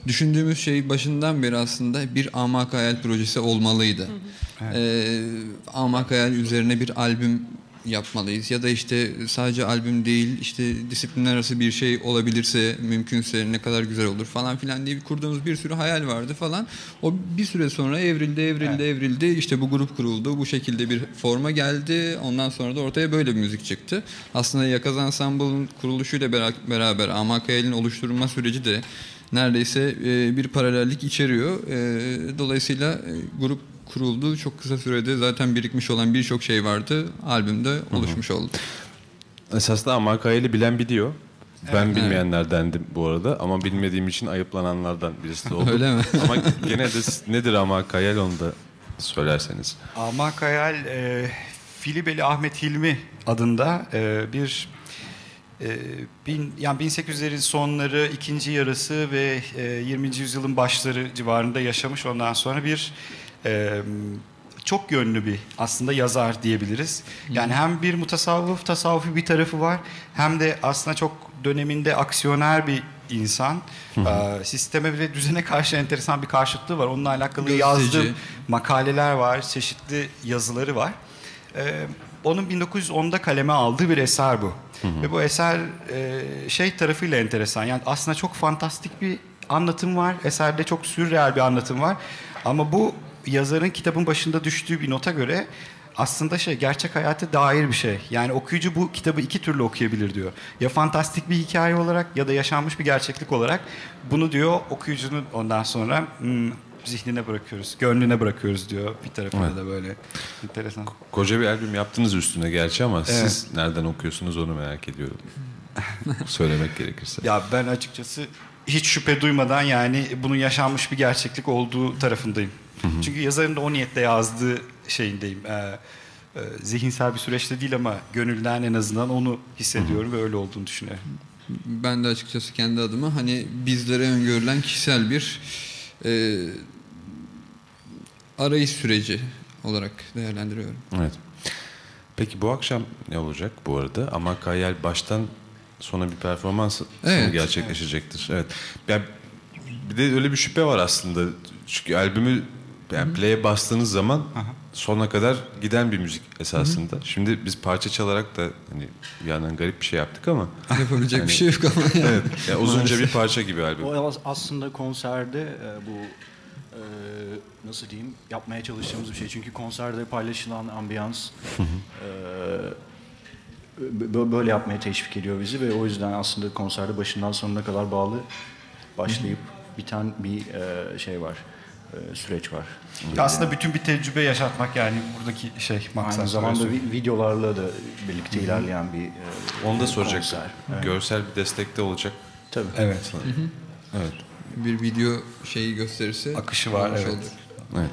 düşündüğümüz şey başından beri aslında bir Amak Hayal projesi olmalıydı. Ee, Amak Hayal üzerine bir albüm yapmalıyız ya da işte sadece albüm değil işte disiplinler arası bir şey olabilirse mümkünse ne kadar güzel olur falan filan diye kurduğumuz bir sürü hayal vardı falan. O bir süre sonra evrildi evrildi evrildi işte bu grup kuruldu bu şekilde bir forma geldi ondan sonra da ortaya böyle bir müzik çıktı. Aslında Yakaz Ensemble'ın kuruluşuyla bera- beraber Amak Hayal'in oluşturulma süreci de neredeyse e, bir paralellik içeriyor. E, dolayısıyla e, grup kuruldu. Çok kısa sürede zaten birikmiş olan birçok şey vardı. Albümde oluşmuş oldu. Esasında Hayal'i bilen biliyor. Ben Evet. bilmeyenlerdendim bu arada ama bilmediğim için ayıplananlardan birisi de oldum. Öyle mi? ama gene de nedir ama Kayal onu da söylerseniz. Amak Hayal e, Filibeli Ahmet Hilmi adında e, bir e, bin, yani 1800'lerin sonları, ikinci yarısı ve e, 20. yüzyılın başları civarında yaşamış ondan sonra bir e, çok yönlü bir aslında yazar diyebiliriz. Yani hem bir mutasavvıf, tasavvufi bir tarafı var hem de aslında çok döneminde aksiyoner bir insan. E, sisteme ve düzene karşı enteresan bir karşıtlığı var. Onunla alakalı Gazeteci. yazdığım makaleler var, çeşitli yazıları var. Onun 1910'da kaleme aldığı bir eser bu. Ve bu eser e, şey tarafıyla enteresan. Yani aslında çok fantastik bir anlatım var. Eserde çok sürreal bir anlatım var. Ama bu yazarın kitabın başında düştüğü bir nota göre aslında şey gerçek hayata dair bir şey. Yani okuyucu bu kitabı iki türlü okuyabilir diyor. Ya fantastik bir hikaye olarak ya da yaşanmış bir gerçeklik olarak bunu diyor okuyucunun ondan sonra hmm, zihnine bırakıyoruz, gönlüne bırakıyoruz diyor bir tarafında Evet. da böyle. Enteresan. Koca bir albüm yaptınız üstüne gerçi ama Evet. siz nereden okuyorsunuz onu merak ediyorum. Söylemek gerekirse. Ya ben açıkçası hiç şüphe duymadan yani bunun yaşanmış bir gerçeklik olduğu tarafındayım. Çünkü yazarın da o niyetle yazdığı şeyindeyim. Ee, e, zihinsel bir süreçte değil ama gönülden en azından onu hissediyorum ve öyle olduğunu düşünüyorum. Ben de açıkçası kendi adıma hani bizlere öngörülen kişisel bir e, arayış süreci olarak değerlendiriyorum. Evet. Peki bu akşam ne olacak bu arada? Ama Kayal baştan sona bir performans Evet. gerçekleşecektir. Evet. Yani bir de öyle bir şüphe var aslında. Çünkü albümü yani play'e bastığınız zaman sona kadar giden bir müzik esasında. Şimdi biz parça çalarak da hani bir yandan garip bir şey yaptık ama Yapabilecek hani- bir şey yok ama yani. Evet. Yani uzunca bir parça gibi albüm. O as- aslında konserde e, bu e, nasıl diyeyim yapmaya çalıştığımız bir şey. Çünkü konserde paylaşılan ambiyans Hı hı. e, bö- böyle yapmaya teşvik ediyor bizi ve o yüzden aslında konserde başından sonuna kadar bağlı başlayıp biten bir e, şey var. E, süreç var. Aslında bütün bir tecrübe yaşatmak yani buradaki şey maksat. Aynı zamanda vi- videolarla da birlikte Hı hı. ilerleyen bir e, Onu da soracaktım. Evet. Görsel bir destekte olacak. Tabii. Evet. Sanırım. Hı hı. Evet. Bir video şeyi gösterirse Akışı var, evet. olacak. Evet.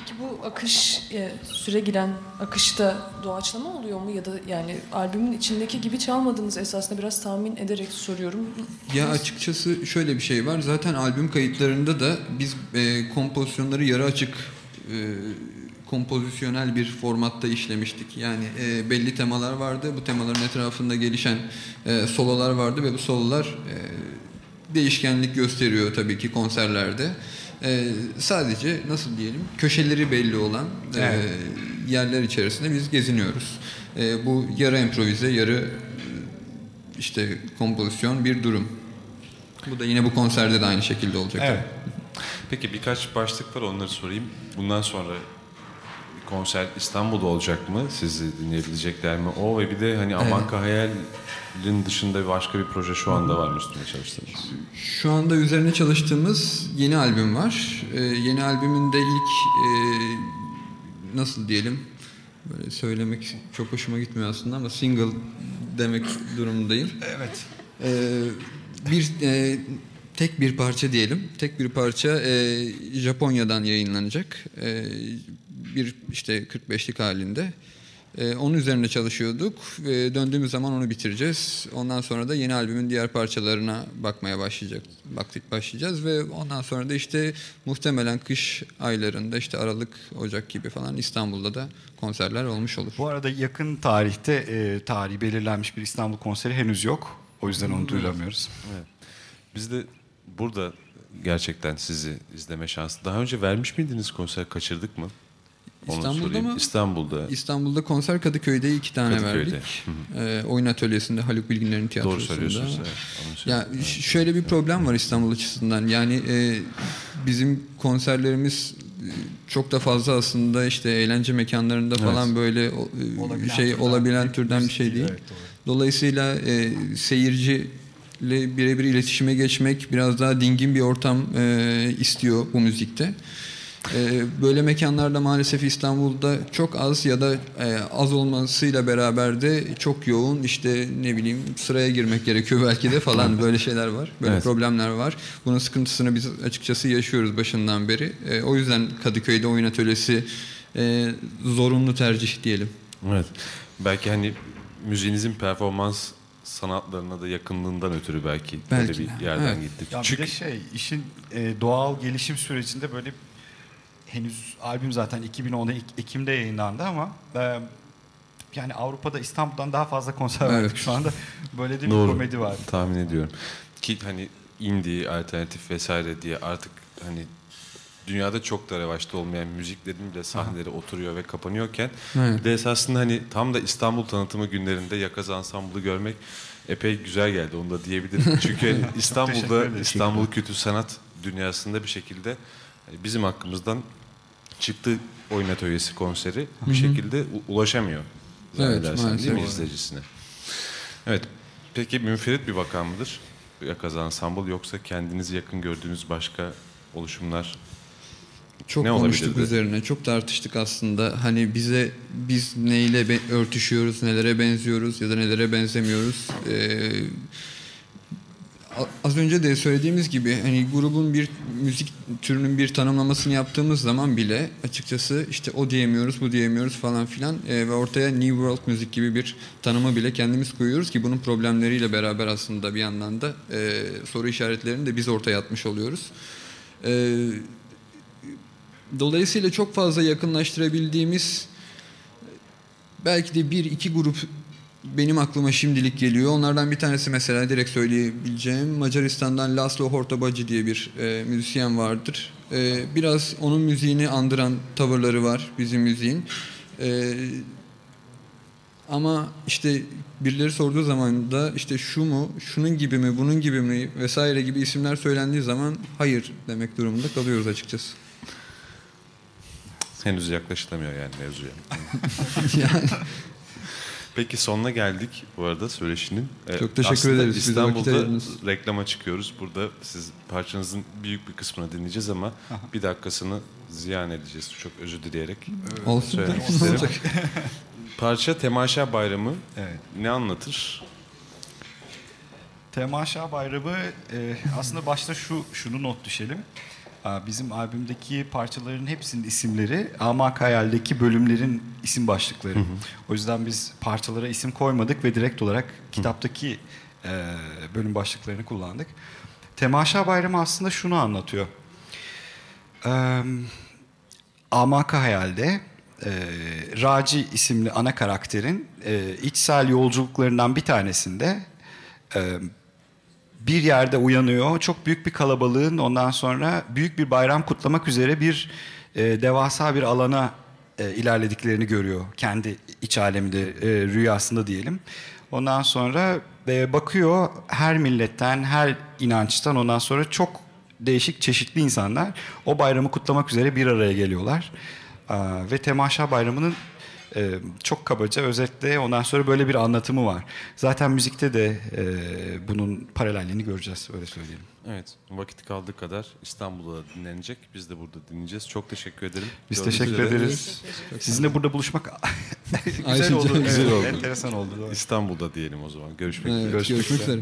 Peki bu akış e, süre giren akışta doğaçlama oluyor mu ya da yani albümün içindeki gibi çalmadığınız esasında biraz tahmin ederek soruyorum. Ya açıkçası şöyle bir şey var. Zaten albüm kayıtlarında da biz e, kompozisyonları yarı açık e, kompozisyonel bir formatta işlemiştik. Yani e, belli temalar vardı. Bu temaların etrafında gelişen e, sololar vardı ve bu sololar e, değişkenlik gösteriyor tabii ki konserlerde. E, sadece nasıl diyelim köşeleri belli olan e, Evet. yerler içerisinde biz geziniyoruz. E, bu yarı improvize, yarı e, işte kompozisyon bir durum. Bu da yine bu konserde de aynı şekilde olacak. Evet. Peki birkaç başlık var onları sorayım. Bundan sonra konser İstanbul'da olacak mı? Sizi dinleyebilecekler mi? O ve bir de hani Amanka Hayal'in dışında başka bir proje şu anda var mı üstüne çalıştığınız? Şu anda üzerine çalıştığımız yeni albüm var. Ee, yeni albümün de ilk e, nasıl diyelim böyle söylemek çok hoşuma gitmiyor aslında ama single demek durumundayım. Evet. Ee, bir e, tek bir parça diyelim. Tek bir parça e, Japonya'dan yayınlanacak. E, bir işte 45'lik halinde. E, onun üzerine çalışıyorduk. E, döndüğümüz zaman onu bitireceğiz. Ondan sonra da yeni albümün diğer parçalarına bakmaya başlayacak. Baktık başlayacağız ve ondan sonra da işte muhtemelen kış aylarında işte Aralık, Ocak gibi falan İstanbul'da da konserler olmuş olur. Bu arada yakın tarihte e, tarihi belirlenmiş bir İstanbul konseri henüz yok. O yüzden onu duyuramıyoruz. Evet. Biz de burada gerçekten sizi izleme şansı. Daha önce vermiş miydiniz konser? Kaçırdık mı? Onu İstanbul'da sorayım. mı? İstanbul'da. İstanbul'da konser Kadıköy'de iki tane Kadıköy'de. verdik. Ee, oyun atölyesinde Haluk Bilginer'in tiyatrosunda. söylüyorsunuz, evet. Onu Ya ş- şöyle bir problem var İstanbul açısından. Yani e, bizim konserlerimiz e, çok da fazla aslında işte eğlence mekanlarında Evet. falan böyle o- e, Olabilen şey türden olabilen türden bir şey değil, evet, doğru. Dolayısıyla e, seyirciyle birebir iletişime geçmek biraz daha dingin bir ortam e, istiyor bu müzikte. E, böyle mekanlarda maalesef İstanbul'da çok az ya da e, az olmasıyla beraber de çok yoğun işte ne bileyim sıraya girmek gerekiyor belki de falan böyle şeyler var. Böyle Evet. problemler var. Bunun sıkıntısını biz açıkçası yaşıyoruz başından beri. E, o yüzden Kadıköy'de oyun atölyesi e, zorunlu tercih diyelim. Evet. Belki hani müziğinizin performans sanatlarına da yakınlığından ötürü belki, böyle Belki. bir yerden Evet. gittik. Ya Çünkü bir de şey işin e, doğal gelişim sürecinde böyle henüz albüm zaten 2010'da Ek- Ekim'de yayınlandı ama e, yani Avrupa'da İstanbul'dan daha fazla konser Evet. verdik şu anda. Böyle de bir Doğru. komedi var. Tahmin ediyorum. Ki hani indie, alternatif vesaire diye artık hani dünyada çok da revaçta olmayan müziklerin bile sahneleri oturuyor ve kapanıyorken Evet. bir de esasında hani tam da İstanbul tanıtımı günlerinde Yakaz Ensemble'ı görmek epey güzel geldi onu da diyebilirim. Çünkü İstanbul'da. İstanbul kültür sanat dünyasında bir şekilde hani bizim hakkımızdan çıktı oyun atölyesi konseri Hı bir şekilde ulaşamıyor. Evet, Zannedersem değil mi izleyicisine? Evet. Peki münferit bir vaka mıdır? Yakaz Ensemble yoksa kendinizi yakın gördüğünüz başka oluşumlar Çok ne konuştuk olabilirdi? üzerine. Çok tartıştık aslında. Hani bize biz neyle örtüşüyoruz, nelere benziyoruz ya da nelere benzemiyoruz. Ee, az önce de söylediğimiz gibi hani grubun bir müzik türünün bir tanımlamasını yaptığımız zaman bile açıkçası işte o diyemiyoruz, bu diyemiyoruz falan filan Ee, ve ortaya New World müzik gibi bir tanımı bile kendimiz koyuyoruz ki bunun problemleriyle beraber aslında bir yandan da e, soru işaretlerini de biz ortaya atmış oluyoruz. Ee, Dolayısıyla çok fazla yakınlaştırabildiğimiz belki de bir iki grup benim aklıma şimdilik geliyor. Onlardan bir tanesi mesela direkt söyleyebileceğim Macaristan'dan Laszlo Hortobacı diye bir e, müzisyen vardır. E, biraz onun müziğini andıran tavırları var bizim müziğin. E, ama işte birileri sorduğu zaman da işte şu mu, şunun gibi mi, bunun gibi mi vesaire gibi isimler söylendiği zaman hayır demek durumunda kalıyoruz açıkçası. henüz yaklaşılamıyor yani mevzuya. Yani. Peki sonuna geldik bu arada söyleşinin. Ee, Çok teşekkür aslında ederiz. İstanbul'da reklama çıkıyoruz. Burada siz parçanızın büyük bir kısmını dinleyeceğiz ama bir dakikasını ziyan edeceğiz. Çok özür dileyerek Olsun. isterim. olacak? Parça Temaşa Bayramı Evet. ne anlatır? Temaşa Bayramı e, aslında başta şu şunu not düşelim. Bizim albümdeki parçaların hepsinin isimleri Amak Hayal'deki bölümlerin isim başlıkları. Hı hı. O yüzden biz parçalara isim koymadık ve direkt olarak kitaptaki e, bölüm başlıklarını kullandık. Temaşa Bayramı aslında şunu anlatıyor. Eee Amaka Hayal'de e, Raci isimli ana karakterin e, içsel yolculuklarından bir tanesinde e, bir yerde uyanıyor. Çok büyük bir kalabalığın ondan sonra büyük bir bayram kutlamak üzere bir e, devasa bir alana e, ilerlediklerini görüyor. Kendi iç aleminde, e, rüyasında diyelim. Ondan sonra e, bakıyor her milletten, her inançtan ondan sonra çok değişik çeşitli insanlar o bayramı kutlamak üzere bir araya geliyorlar. Aa, ve Temaşa Bayramı'nın e, çok kabaca özetle ondan sonra böyle bir anlatımı var. Zaten müzikte de e, bunun paralelliğini göreceğiz öyle söyleyelim. Evet, vakit kaldığı kadar İstanbul'da dinlenecek. Biz de burada dinleyeceğiz. Çok teşekkür ederim. Biz Gördüğünüz teşekkür üzere- ederiz. Sizinle burada buluşmak güzel oldu. güzel Evet, oldu. Enteresan oldu. İstanbul'da diyelim o zaman. Görüşmek Evet, üzere. görüşmek üzere.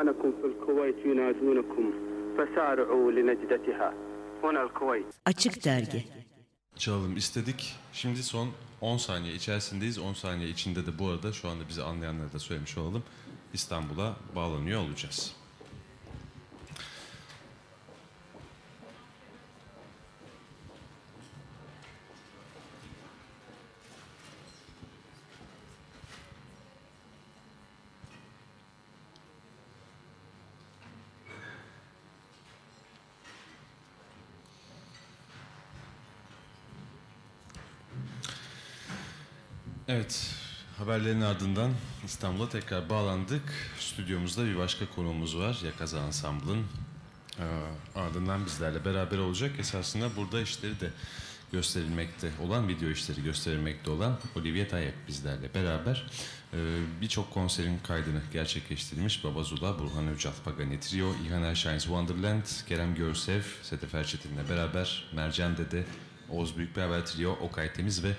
أخوانكم في الكويت ينادونكم فسارعوا لنجدتها هنا الكويت Açık Dergi Çalalım istedik. Şimdi son 10 saniye içerisindeyiz. 10 saniye içinde de bu arada şu anda bizi anlayanlara da söylemiş olalım. İstanbul'a bağlanıyor olacağız. Evet, haberlerin ardından İstanbul'a tekrar bağlandık. Stüdyomuzda bir başka konuğumuz var. Yakaza Ensemble'ın Ee, ardından bizlerle beraber olacak. Esasında burada işleri de gösterilmekte olan, video işleri gösterilmekte olan Olivier Tayyip bizlerle beraber. Ee, Birçok konserin kaydını gerçekleştirmiş Baba Zula, Burhan Öcal, Pagani Trio, İlhan Erşahin's Wonderland, Kerem Görsev, Sedef Erçetin'le beraber, Mercan Dede, Oğuz Büyükberaber Trio, Okay Temiz ve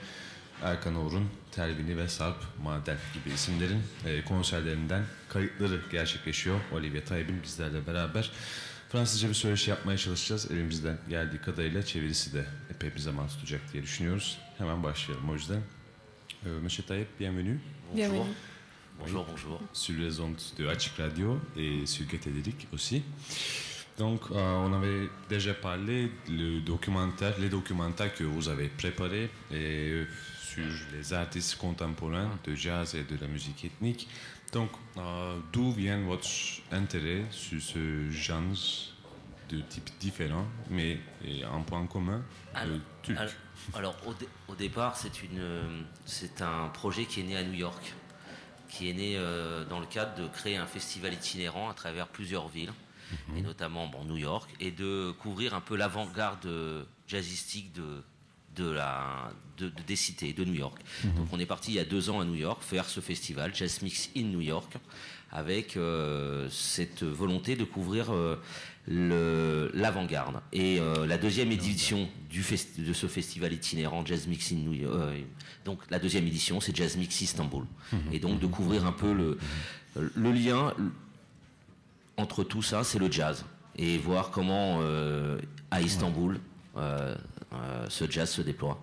Erkan Oğur'un Telvini ve Sarp Maden gibi isimlerin e, konserlerinden kayıtları gerçekleşiyor. Olivia Tayyip'in bizlerle beraber. Fransızca bir söyleşi yapmaya çalışacağız. Elimizden geldiği kadarıyla çevirisi de epey bir zaman tutacak diye düşünüyoruz. Hemen başlayalım o yüzden. Euh, Monsieur Tayyip, bienvenue. Bienvenue. Bonjour, bonjour. Sur les ondes de Hachik Radio et sur Gatédéric aussi. Donc, euh, on avait déjà parlé le documentaire, les documentaires que vous avez préparés et sur les artistes contemporains de jazz et de la musique ethnique. Donc, euh, d'où vient votre intérêt sur ce genre de type différent, mais un point commun, Alors, turc alors- alors, au, dé- au départ, c'est une, euh, c'est un projet qui est né à New York, qui est né euh, dans le cadre de créer un festival itinérant à travers plusieurs villes, et notamment bon, New York, et de couvrir un peu l'avant-garde jazzistique de, de la, de- de- des cités de New York. Mhm. Donc on est parti il y a deux ans à New York faire ce festival, Jazz Mix in New York, avec euh, cette volonté de couvrir euh, l'avant-garde. Et euh, la deuxième édition du de ce festival itinérant Jazz Mix in New York, euh, donc la deuxième édition c'est Jazz Mix Istanbul. Et donc de couvrir un peu le, le lien entre tout ça, c'est le jazz. Et voir comment à Istanbul ce jazz se déploie.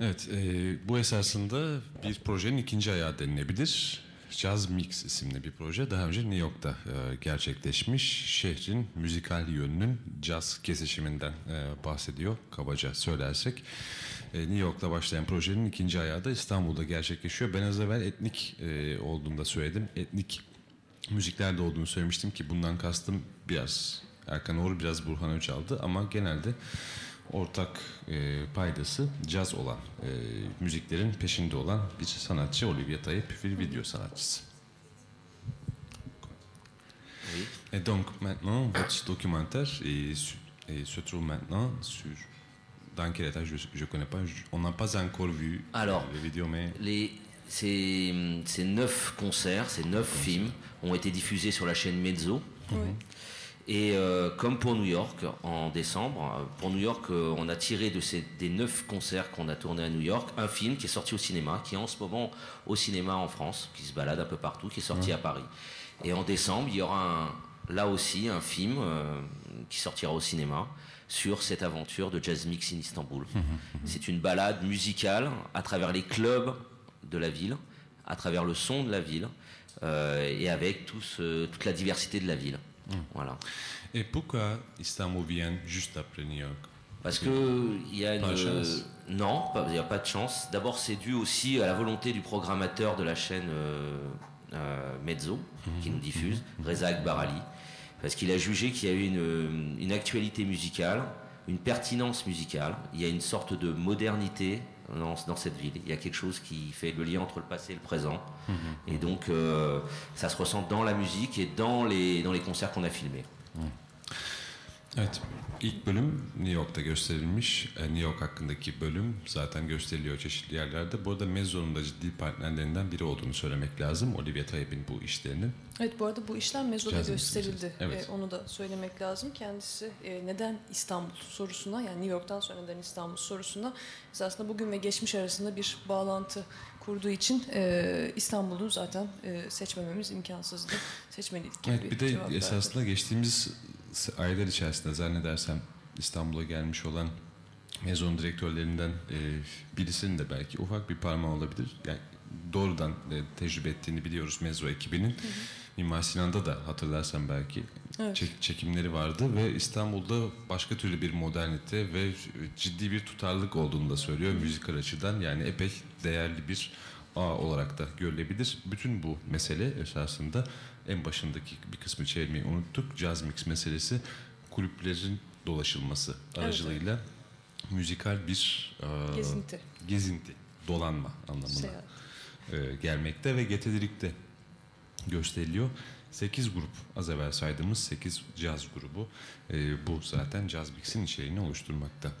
Evet, e, bu esasında bir projenin ikinci ayağı denilebilir. Jazz Mix isimli bir proje. Daha önce New York'ta e, gerçekleşmiş. Şehrin müzikal yönünün jazz kesişiminden e, bahsediyor kabaca söylersek. E, New York'ta başlayan projenin ikinci ayağı da İstanbul'da gerçekleşiyor. Ben az evvel etnik e, olduğunu da söyledim. Etnik müziklerde olduğunu söylemiştim ki bundan kastım biraz Erkan Oğur biraz Burhan Öcal'dı ama genelde ortak e, paydası caz olan e, müziklerin peşinde olan bir sanatçı Olivia Tayyip bir video sanatçısı. Et donc maintenant votre documentaire est, est- se trouve maintenant sur dans quel état je je connais pas je- on n'a pas encore vu Alors, les vidéos mais Les, ces, ces neuf concerts, ces neuf films ont été diffusés sur la chaîne Mezzo. Et euh, comme pour New York en décembre, euh, pour New York, euh, on a tiré de ces, des neuf concerts qu'on a tournés à New York un film qui est sorti au cinéma, qui est en ce moment au cinéma en France, qui se balade un peu partout, qui est sorti Ouais. à Paris. Et en décembre, il y aura un- là aussi un film euh, qui sortira au cinéma sur cette aventure de Jazz Mix in Istanbul. C'est une balade musicale à travers les clubs de la ville, à travers le son de la ville et avec tout ce- toute la diversité de la ville. Voilà. et pourquoi Istanbul vient juste après New York Parce que il y a une Pas de chance. non, pas- il n'y a pas de chance. D'abord, c'est dû aussi à la volonté du programmateur de la chaîne euh, euh, Mezzo qui nous diffuse, Reza Akbarali, parce qu'il a jugé qu'il y a eu une, une actualité musicale, une pertinence musicale. Il y a une sorte de modernité dans, dans cette ville. Il y a quelque chose qui fait le lien entre le passé et le présent. Et donc, euh, ça se ressent dans la musique et dans les, dans les concerts qu'on a filmés. Evet. İlk bölüm New York'ta gösterilmiş. E, New York hakkındaki bölüm zaten gösteriliyor çeşitli yerlerde. Bu arada Mezzo'nun da ciddi partnerlerinden biri olduğunu söylemek lazım. Olivia Tayyip'in bu işlerinin. Evet bu arada bu işlem Mezo'da Caz gösterildi. Evet. Ee, onu da söylemek lazım. Kendisi e, neden İstanbul sorusuna yani New York'tan sonra neden İstanbul sorusuna biz aslında bugün ve geçmiş arasında bir bağlantı kurduğu için e, İstanbul'u zaten e, seçmememiz imkansızdı. Seçmeliydik Evet bir de esasında geçtiğimiz aylar içerisinde zannedersem İstanbul'a gelmiş olan Mezon direktörlerinden e, birisinin de belki ufak bir parmağı olabilir. Yani doğrudan e, tecrübe ettiğini biliyoruz Mezzo ekibinin. Mimar Sinan'da da hatırlarsan belki Evet. çek- çekimleri vardı ve İstanbul'da başka türlü bir modernite ve ciddi bir tutarlılık olduğunu da söylüyor müzikal açıdan. Yani epey değerli bir ağ olarak da görülebilir. Bütün bu mesele esasında en başındaki bir kısmı çevirmeyi unuttuk. Jazz mix meselesi kulüplerin dolaşılması Evet, aracılığıyla müzikal bir e, Gezinti. gezinti, dolanma anlamına Seyahat. e, gelmekte ve getirikte gösteriliyor. 8 grup az evvel saydığımız 8 caz grubu e, bu zaten Jazz Mix'in içeriğini oluşturmakta.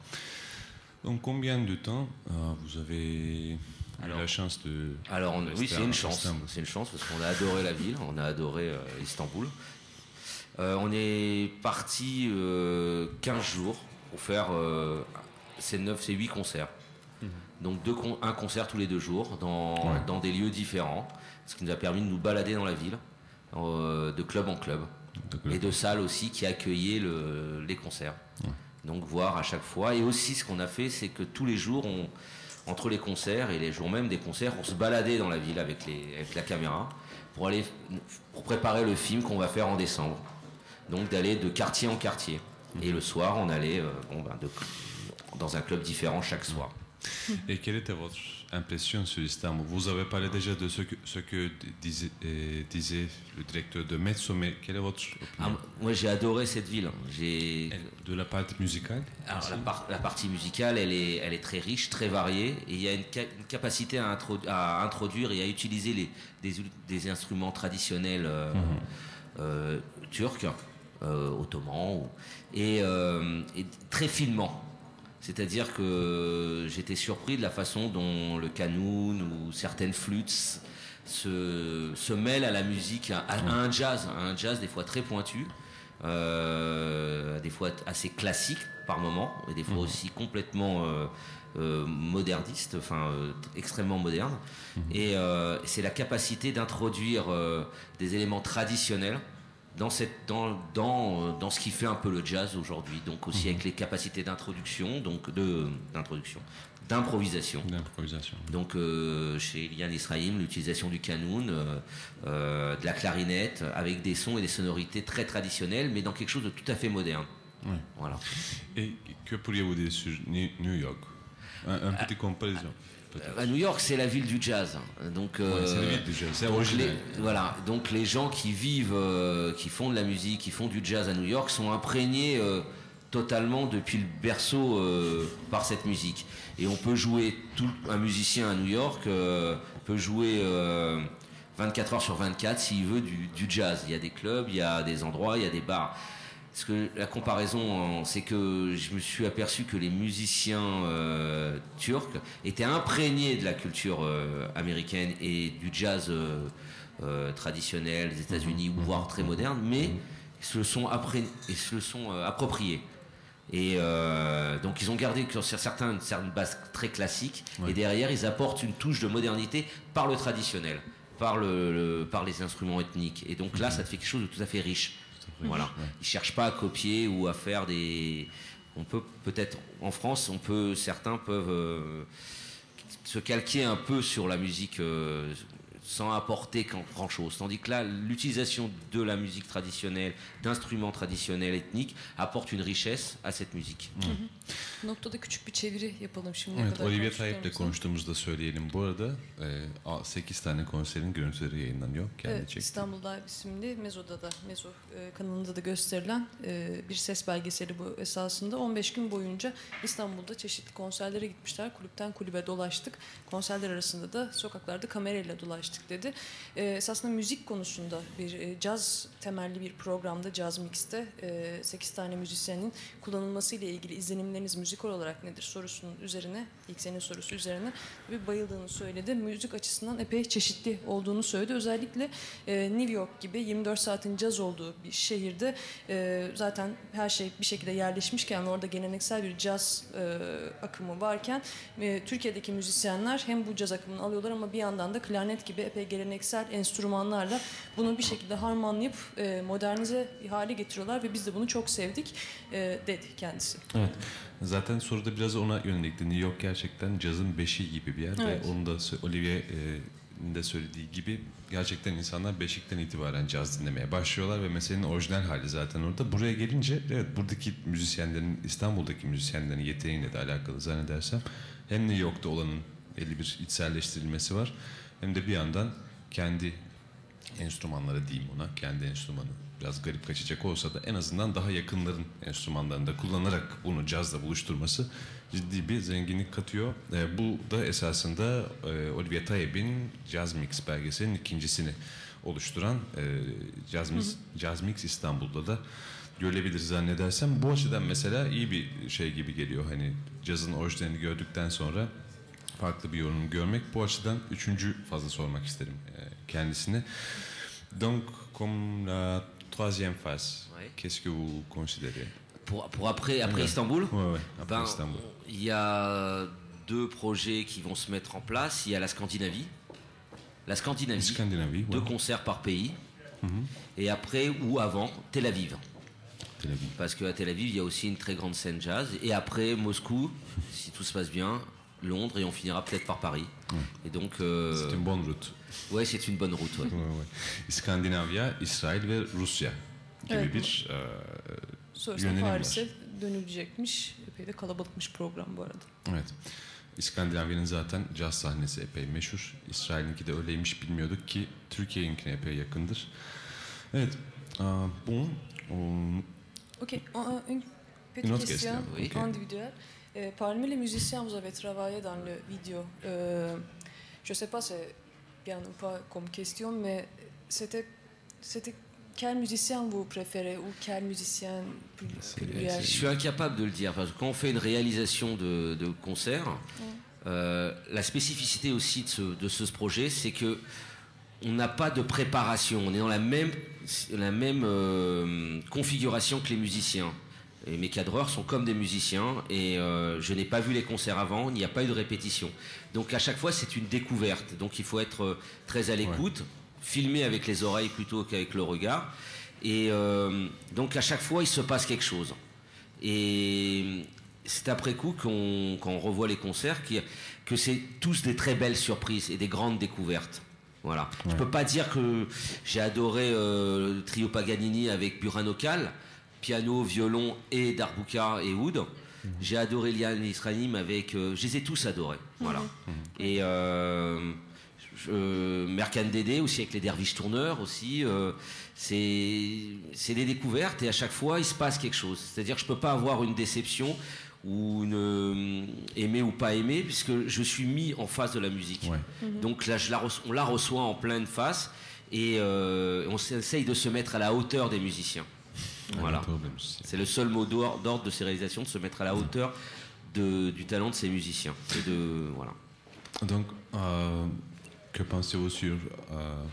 Donc combien de temps euh, vous avez eu la chance de Alors on- oui, c'est une chance. C'est une chance parce qu'on a adoré la ville, on a adoré euh, Istanbul. Euh, on est parti euh, 15 jours pour faire euh, c'est 9, c'est 8 concerts. Donc deux con- un concert tous les deux jours dans, Ouais. dans des lieux différents, ce qui nous a permis de nous balader dans la ville, euh, de club en club, et de salles aussi qui accueillaient le- les concerts. Donc voir à chaque fois. Et aussi ce qu'on a fait, c'est que tous les jours, on, entre les concerts et les jours même des concerts, on se baladait dans la ville avec, les, avec la caméra pour, aller, pour préparer le film qu'on va faire en décembre. Donc d'aller de quartier en quartier. Et le soir, on allait euh, bon, ben, de- dans un club différent chaque soir. Et quelle était votre impression sur Istanbul Vous avez parlé déjà de ce que, ce que disait, euh, disait le directeur de Mezzo, mais quelle est votre Ah, opinion moi, j'ai adoré cette ville. J'ai de la partie musicale? Alors, la, par- la partie musicale, elle est, elle est très riche, très variée, et il y a une, ca- une capacité à, introdu- à introduire et à utiliser les, des, instruments traditionnels euh, Mhm. euh, turcs, ottomans, ou- et, et très finement. C'est-à-dire que j'étais surpris de la façon dont le kanoun ou certaines flûtes se, se mêlent à la musique, à, à un jazz, à un jazz des fois très pointu, euh, des fois assez classique par moment, et des fois aussi complètement euh, euh, moderniste, enfin euh, extrêmement moderne. Et euh, c'est la capacité d'introduire des éléments traditionnels dans, cette, dans, dans, euh, dans ce qui fait un peu le jazz aujourd'hui. Donc aussi avec les capacités d'introduction, donc de d'introduction, d'improvisation. D'improvisation. Donc euh, chez Liane Israïm, l'utilisation du kanoun, euh, euh, de la clarinette, avec des sons et des sonorités très traditionnelles, mais dans quelque chose de tout à fait moderne. Ouais. Voilà. Et que pourriez-vous dire sur New York? Un, un petit comparaison. Peut-être. À New York, c'est la ville du jazz. Donc, Ouais, c'est la ville du jazz, c'est donc original. les- voilà. Donc les gens qui vivent, euh, qui font de la musique, qui font du jazz à New York, sont imprégnés euh, totalement depuis le berceau euh, par cette musique. Et on peut jouer tout un musicien à New York euh, peut jouer euh, 24 heures sur 24 s'il veut du, du jazz. Il y a des clubs, il y a des endroits, il y a des bars. Parce que la comparaison, euh, c'est que je me suis aperçu que les musiciens euh, turcs étaient imprégnés de la culture euh, américaine et du jazz euh, traditionnel des États-Unis, voire très moderne, mais ils se le sont, appré- ils se le sont appropriés. Et euh, donc ils ont gardé sur certains une certaine base très classique, et derrière ils apportent une touche de modernité par le traditionnel, par, le, le- par les instruments ethniques. Et donc là, ça te fait quelque chose de tout à fait riche. Voilà. Ouais. Ils cherchent pas à copier ou à faire des. On peut peut-être en France, on peut certains peuvent euh, se calquer un peu sur la musique euh, sans apporter grand chose. Tandis que là, l'utilisation de la musique traditionnelle, d'instruments traditionnels ethniques, apporte une richesse à cette musique. Bu noktada küçük bir çeviri yapalım şimdiye Evet, kadar. Olivia Tayyip'le konuştuğumuzda söyleyelim. Bu arada e, 8 tane konserin görüntüleri yayınlanıyor. Kendi Evet, çekti. İstanbul Live isimli Mezo'da da, Mezo e, kanalında da gösterilen e, bir ses belgeseli bu esasında. 15 gün boyunca İstanbul'da çeşitli konserlere gitmişler. Kulüpten kulübe dolaştık. Konserler arasında da sokaklarda kamerayla dolaştık dedi. E, esasında müzik konusunda bir e, caz temelli bir programda Caz Mix'te e, 8 tane müzisyenin kullanılması ile ilgili izlenimleriniz müzikal olarak nedir sorusunun üzerine ilk senin sorusu üzerine bir bayıldığını söyledi. Müzik açısından epey çeşitli olduğunu söyledi. Özellikle e, New York gibi 24 saatin caz olduğu bir şehirde e, zaten her şey bir şekilde yerleşmişken orada geleneksel bir caz e, akımı varken e, Türkiye'deki müzisyenler hem bu caz akımını alıyorlar ama bir yandan da klarnet gibi epey geleneksel enstrümanlarla bunu bir şekilde harmanlayıp e, modernize hale getiriyorlar ve biz de bunu çok sevdik e, dedi kendisi. Evet. Zaten soruda biraz ona yönelikti. New York gerçekten cazın beşiği gibi bir yer Evet. ve onu da sö- Olivier'in de söylediği gibi gerçekten insanlar beşikten itibaren caz dinlemeye başlıyorlar ve meselenin orijinal hali zaten orada. Buraya gelince evet buradaki müzisyenlerin İstanbul'daki müzisyenlerin yeteneğiyle de alakalı zannedersem hem New York'ta olanın belli bir içselleştirilmesi var hem de bir yandan kendi enstrümanları diyeyim ona. Kendi enstrümanı biraz garip kaçacak olsa da en azından daha yakınların enstrümanlarını da kullanarak bunu cazla buluşturması ciddi bir zenginlik katıyor. E, bu da esasında e, Olivier Taib'in Jazz Mix belgeselinin ikincisini oluşturan e, Jazz, Mix, Jazz Mix İstanbul'da da görülebilir zannedersem. Bu açıdan mesela iyi bir şey gibi geliyor. Hani cazın orijinalini gördükten sonra farklı bir yorum görmek. Bu açıdan üçüncü fazla sormak isterim e, kendisine. Donc, comme la troisième phase, qu'est-ce que vous considérez Pour, pour après, après Ouais. Istanbul Ouais, après Ben, Istanbul. Il y a deux projets qui vont se mettre en place. Il y a la Scandinavie. La Scandinavie, Scandinavie, deux concerts par pays. Mhm. Et après ou avant, Tel Aviv. Tel Aviv. Parce qu'à Tel Aviv, il y a aussi une très grande scène jazz. Et après, Moscou, si tout se passe bien, Londres, et on finira peut-être par Paris. Et donc. euh, C'est une bonne route. Ouais, c'est une bonne route. ouais. Ouais, ouais. İskandinavya, İsrail ve Rusya gibi Evet, bir e, yönelim var. Paris'e dönülecekmiş. Epey de kalabalıkmış program bu arada. Evet. İskandinavya'nın zaten caz sahnesi epey meşhur. İsrail'inki de öyleymiş bilmiyorduk ki Türkiye'ninkine epey yakındır. Evet. aa, Bon. on- Ok, un- une petite question, question, ok. individuelle. Euh, parmi les musiciens, vous avez travaillé dans le vidéo. Euh, je sais pas c'est bien ou pas comme question, mais c'était, c'était quel musicien vous préférez ou quel musicien plus, plus Je suis incapable de le dire parce que quand on fait une réalisation de, de concert, euh, la spécificité aussi de ce, de ce projet, c'est que on n'a pas de préparation. On est dans la même, la même euh, configuration que les musiciens. Et mes cadreurs sont comme des musiciens et euh, je n'ai pas vu les concerts avant, il n'y a pas eu de répétition. Donc à chaque fois c'est une découverte. Donc il faut être euh, très à l'écoute, filmer avec les oreilles plutôt qu'avec le regard. Et euh, donc à chaque fois il se passe quelque chose. Et c'est après coup qu'on quand on revoit les concerts qui- que c'est tous des très belles surprises et des grandes découvertes. Voilà. Je peux pas dire que j'ai adoré euh, le trio Paganini avec Buranocal, piano, violon et Darbuka et oud. J'ai adoré Liane Israelim avec. euh, je les ai tous adorés. Voilà. Et euh, je- Merkan Dédé aussi avec les derviches tourneurs aussi. euh, c'est c'est des découvertes et à chaque fois il se passe quelque chose. C'est-à-dire que je peux pas avoir une déception ou une euh, aimer ou pas aimer puisque je suis mis en face de la musique. Mhm. Donc là je la reço- on la reçoit en pleine face et euh, on essaye de se mettre à la hauteur des musiciens. Voilà. C'est le seul mot d'or- d'ordre de ces réalisations de se mettre à la hauteur de- du talent de ces musiciens. Et de voilà. Donc, euh, que pensez-vous sur euh,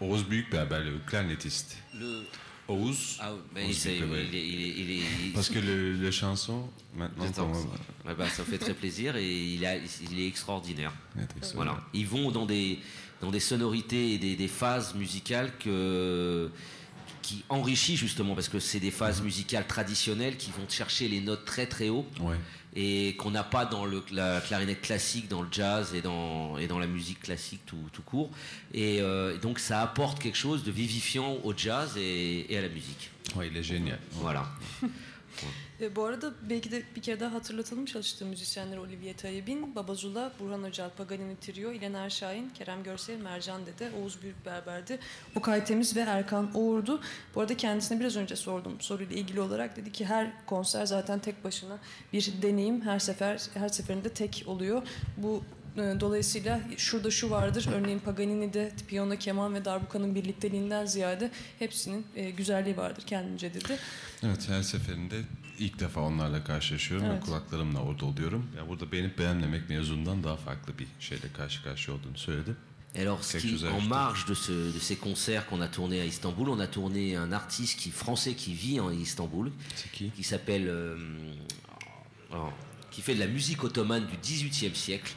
Oğuz Büyükberber, le clarinettiste Le Oğuz, Ah, Büyükberber. il est- il est- il est- Parce que le, les chansons, maintenant, ça- bah, ça fait très plaisir et il, a- il est extraordinaire. Voilà. Ils vont dans des, dans des sonorités et des, des phases musicales que, qui enrichissent justement parce que c'est des phases musicales traditionnelles qui vont chercher les notes très très haut Ouais. et qu'on n'a pas dans le, la clarinette classique, dans le jazz et dans, et dans la musique classique tout, tout court. Et euh, donc ça apporte quelque chose de vivifiant au jazz et, et à la musique. Ouais, il est génial. Voilà. E, bu arada belki de bir kere daha hatırlatalım çalıştığı müzisyenler Olivier Tayyip'in, Babazula, Burhan Öcal, Paganini Trio, İlhan Erşahin, Kerem Görsel, Mercan Dede, Oğuz Büyükberber'di, Okay Temiz ve Erkan Oğur'du. Bu arada kendisine biraz önce sordum soruyla ilgili olarak dedi ki her konser zaten tek başına bir deneyim, her sefer her seferinde tek oluyor. Bu E, Dolayısıyla şurada şu vardır. Örneğin Paganini'de piyano, keman ve darbuka'nın birlikteliğinden ziyade hepsinin e, güzelliği vardır kendince dedi. Evet her seferinde ilk defa onlarla karşılaşıyorum Evet. ve kulaklarımla orada oluyorum. Ya burada beğenip beğenmemek mevzundan daha farklı bir şeyle karşı karşıya olduğunu söyledi. Et alors, ce qui, en marge de, ce- de ces concerts qu'on a tournés à Istanbul, on a tourné un artiste qui, français qui vit en Istanbul, qui, s'appelle, euh, qui fait de la musique ottomane du XVIIIe siècle,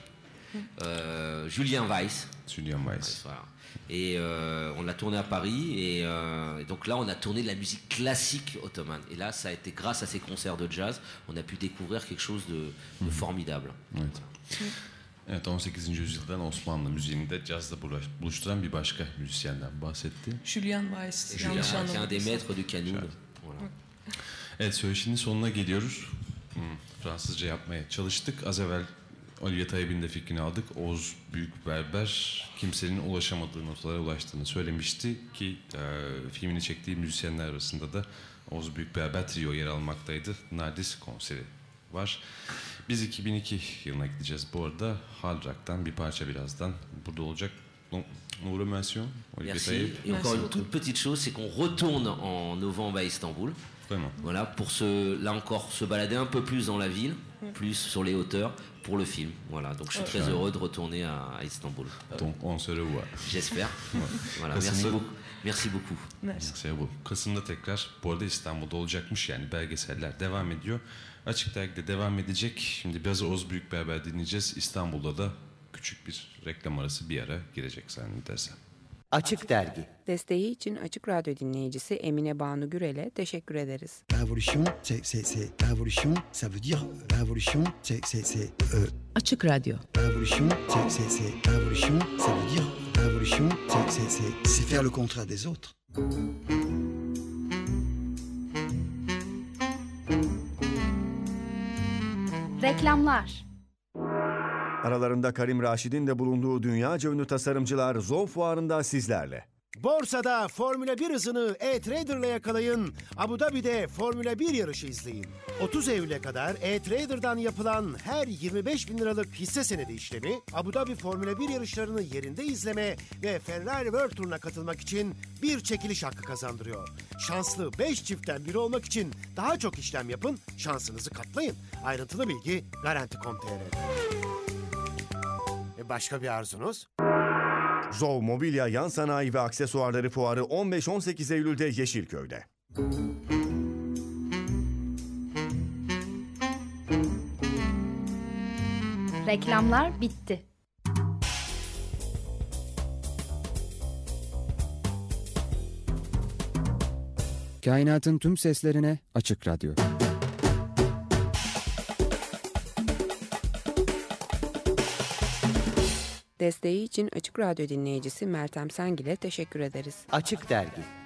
euh, Julien Weiss. Julien Weiss. voilà. Et euh, on l'a tourné à Paris, et, euh, et donc là, on a tourné de la musique classique ottomane. Et là, ça a été grâce à ces concerts de jazz, on a pu découvrir quelque chose de, de formidable. Evet. Evet 18. yüzyıldan Osmanlı müziğini de cazla buluşturan bir başka müzisyenden bahsetti. Julien Weiss. Qui est un des maîtres du canon. Voilà. Evet söyleşinin sonuna geliyoruz. Hmm, Fransızca yapmaya çalıştık. Az evvel Olivier Tayyip'in de fikrini aldık. Oğuz Büyük Berber kimsenin ulaşamadığı notalara ulaştığını söylemişti ki e, filmini çektiği müzisyenler arasında da Oğuz Büyük Berber Trio yer almaktaydı. Nardis konseri var. Biz 2002 yılına gideceğiz bu arada. Hard Rock'tan bir parça birazdan burada olacak. Nous remercions Merci. Et encore une toute petite chose, c'est qu'on retourne en novembre à Istanbul. Vraiment. Voilà, pour se, là encore, se balader un peu plus dans la ville, Mm. plus sur les hauteurs pour le film. Voilà, donc je suis très heureux de retourner à, à Istanbul. Donc on se revoit. J'espère. Ouais. Voilà, merci beaucoup. Merci beaucoup. Merci bu. Kasım'da tekrar bu arada İstanbul'da olacakmış yani belgeseller devam ediyor. Açık Dergi'de devam edecek. Şimdi biraz Oğuz Büyükberber dinleyeceğiz. İstanbul'da da küçük bir reklam arası bir ara girecek zannedersem. Açık Dergi. Desteği için Açık Radyo dinleyicisi Emine Banu Gürel'e teşekkür ederiz. Révolution, c'est, c'est, c'est, révolution, ça veut dire, révolution, c'est, c'est, c'est, euh, Açık Radyo. Révolution, c'est, c'est, c'est, révolution, ça veut dire, révolution, c'est, c'est, c'est, c'est faire le contraire des autres. Reklamlar Aralarında Karim Raşid'in de bulunduğu dünyaca ünlü tasarımcılar Zon Fuarı'nda sizlerle. Borsada Formula 1 hızını e-Trader'la yakalayın. Abu Dhabi'de Formula 1 yarışı izleyin. 30 Eylül'e kadar e-Trader'dan yapılan her 25 bin liralık hisse senedi işlemi, Abu Dhabi Formula 1 yarışlarını yerinde izleme ve Ferrari World Tour'una katılmak için bir çekiliş hakkı kazandırıyor. Şanslı 5 çiftten biri olmak için daha çok işlem yapın, şansınızı katlayın. Ayrıntılı bilgi Garanti.com.tr Başka bir arzunuz? Zov Mobilya Yan Sanayi ve Aksesuarları Fuarı 15-18 Eylül'de Yeşilköy'de. Reklamlar bitti. Kainatın tüm seslerine açık radyo. Desteği için Açık Radyo dinleyicisi Meltem Sengil'e teşekkür ederiz. Açık Dergi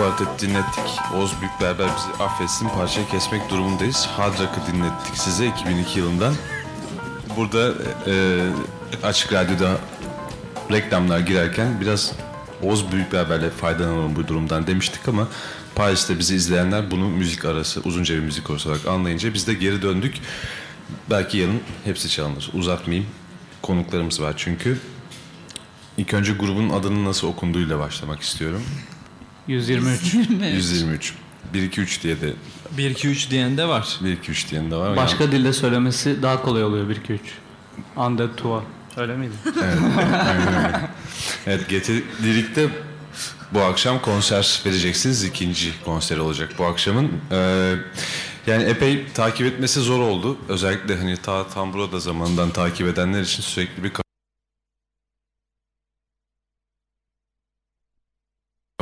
Kuartet dinlettik. Oğuz Büyükberber bizi affetsin parçayı kesmek durumundayız. Hard Rock'ı dinlettik size 2002 yılından. Burada e, Açık Radyo'da reklamlar girerken biraz Oğuz Büyükberber'le faydalanalım bu durumdan demiştik ama Paris'te bizi izleyenler bunu müzik arası, uzunca bir müzik arası olarak anlayınca biz de geri döndük. Belki yarın hepsi çalınır. Uzatmayayım. Konuklarımız var çünkü. İlk önce grubun adının nasıl okunduğuyla başlamak istiyorum. 123. 123. 1 2 3 diye de 1 2 3 diyen de var. 1 2 3 diyen de var. Başka Yani- dilde söylemesi daha kolay oluyor 1 2 3. Undead Tua. Öyle miydi? Evet, aynen öyle. Evet, Geti Lirik'te bu akşam konser vereceksiniz. İkinci konser olacak bu akşamın. Ee, yani epey takip etmesi zor oldu. Özellikle hani ta Tambura da zamanından takip edenler için sürekli bir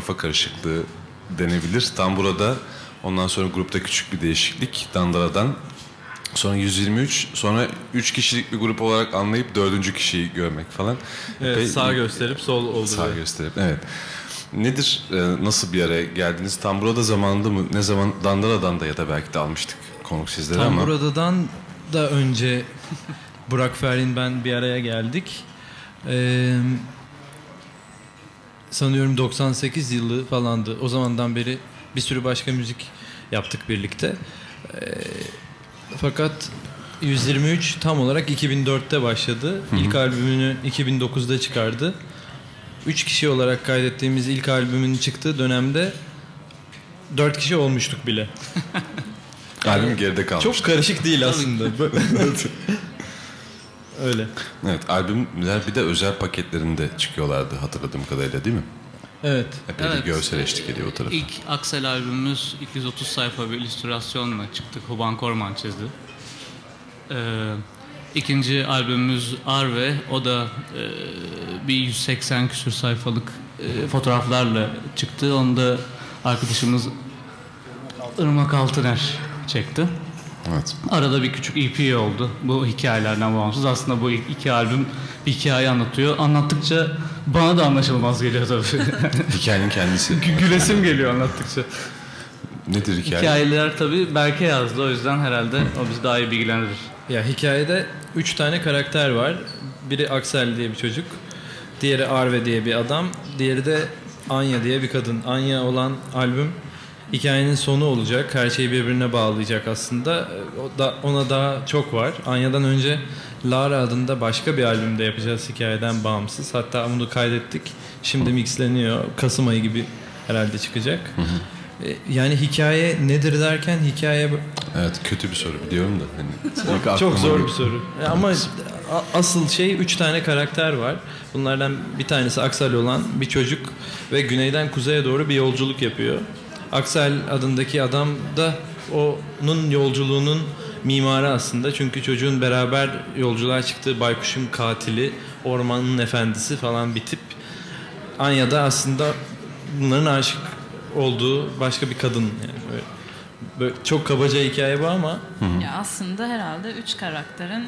kafa karışıklığı denebilir. Tambura'da ondan sonra grupta küçük bir değişiklik. Dandaradan sonra 123 sonra 3 kişilik bir grup olarak anlayıp dördüncü kişiyi görmek falan. Evet, Epey- sağ gösterip sol oldu. Sağ gösterip evet. Nedir e, nasıl bir araya geldiniz? Tambura'da zamanında mı? Ne zaman Dandara'dan da ya da belki de almıştık konuk sizleri Tam ama. buradan da önce Burak Ferhin ben bir araya geldik. Ee, sanıyorum 98 yılı falandı. O zamandan beri bir sürü başka müzik yaptık birlikte. Ee, fakat 123 tam olarak 2004'te başladı. İlk albümünü 2009'da çıkardı. Üç kişi olarak kaydettiğimiz ilk albümün çıktığı dönemde dört kişi olmuştuk bile. Albüm geride kalmış. Çok karışık değil aslında. Öyle. Evet albümler bir de özel paketlerinde çıkıyorlardı hatırladığım kadarıyla değil mi? Evet. Epey bir görsel eşlik ediyor o taraf. İlk Aksel albümümüz 230 sayfa bir illüstrasyonla çıktık. Huban Korman çizdi. Ee, ikinci albümümüz Arve. O da e, bir 180 küsür sayfalık e, fotoğraflarla çıktı. Onu da arkadaşımız Irmak Altıner çekti. Evet. Arada bir küçük EP oldu. Bu hikayelerden bağımsız. Aslında bu ilk iki albüm bir hikaye anlatıyor. Anlattıkça bana da anlaşılmaz geliyor tabii. Hikayenin kendisi. Gü- Gülesim geliyor anlattıkça. Nedir hikaye? Hikayeler tabii Berke yazdı. O yüzden herhalde o bizi daha iyi bilgilendirir. Ya hikayede üç tane karakter var. Biri Aksel diye bir çocuk. Diğeri Arve diye bir adam. Diğeri de Anya diye bir kadın. Anya olan albüm hikayenin sonu olacak. Her şeyi birbirine bağlayacak aslında. O da, ona daha çok var. Anya'dan önce Lara adında başka bir albümde yapacağız hikayeden bağımsız. Hatta bunu kaydettik. Şimdi mixleniyor. Kasım ayı gibi herhalde çıkacak. E, Yani hikaye nedir derken hikaye Evet kötü bir soru biliyorum da. Hani çok zor bir soru. E, Ama asıl şey üç tane karakter var. Bunlardan bir tanesi Aksel olan bir çocuk ve güneyden kuzeye doğru bir yolculuk yapıyor. Aksel adındaki adam da onun yolculuğunun mimarı aslında. Çünkü çocuğun beraber yolculuğa çıktığı baykuşun katili, ormanın efendisi falan bir tip. Anya da aslında bunların aşık olduğu başka bir kadın yani böyle, böyle çok kabaca hikaye bu ama Ya aslında herhalde üç karakterin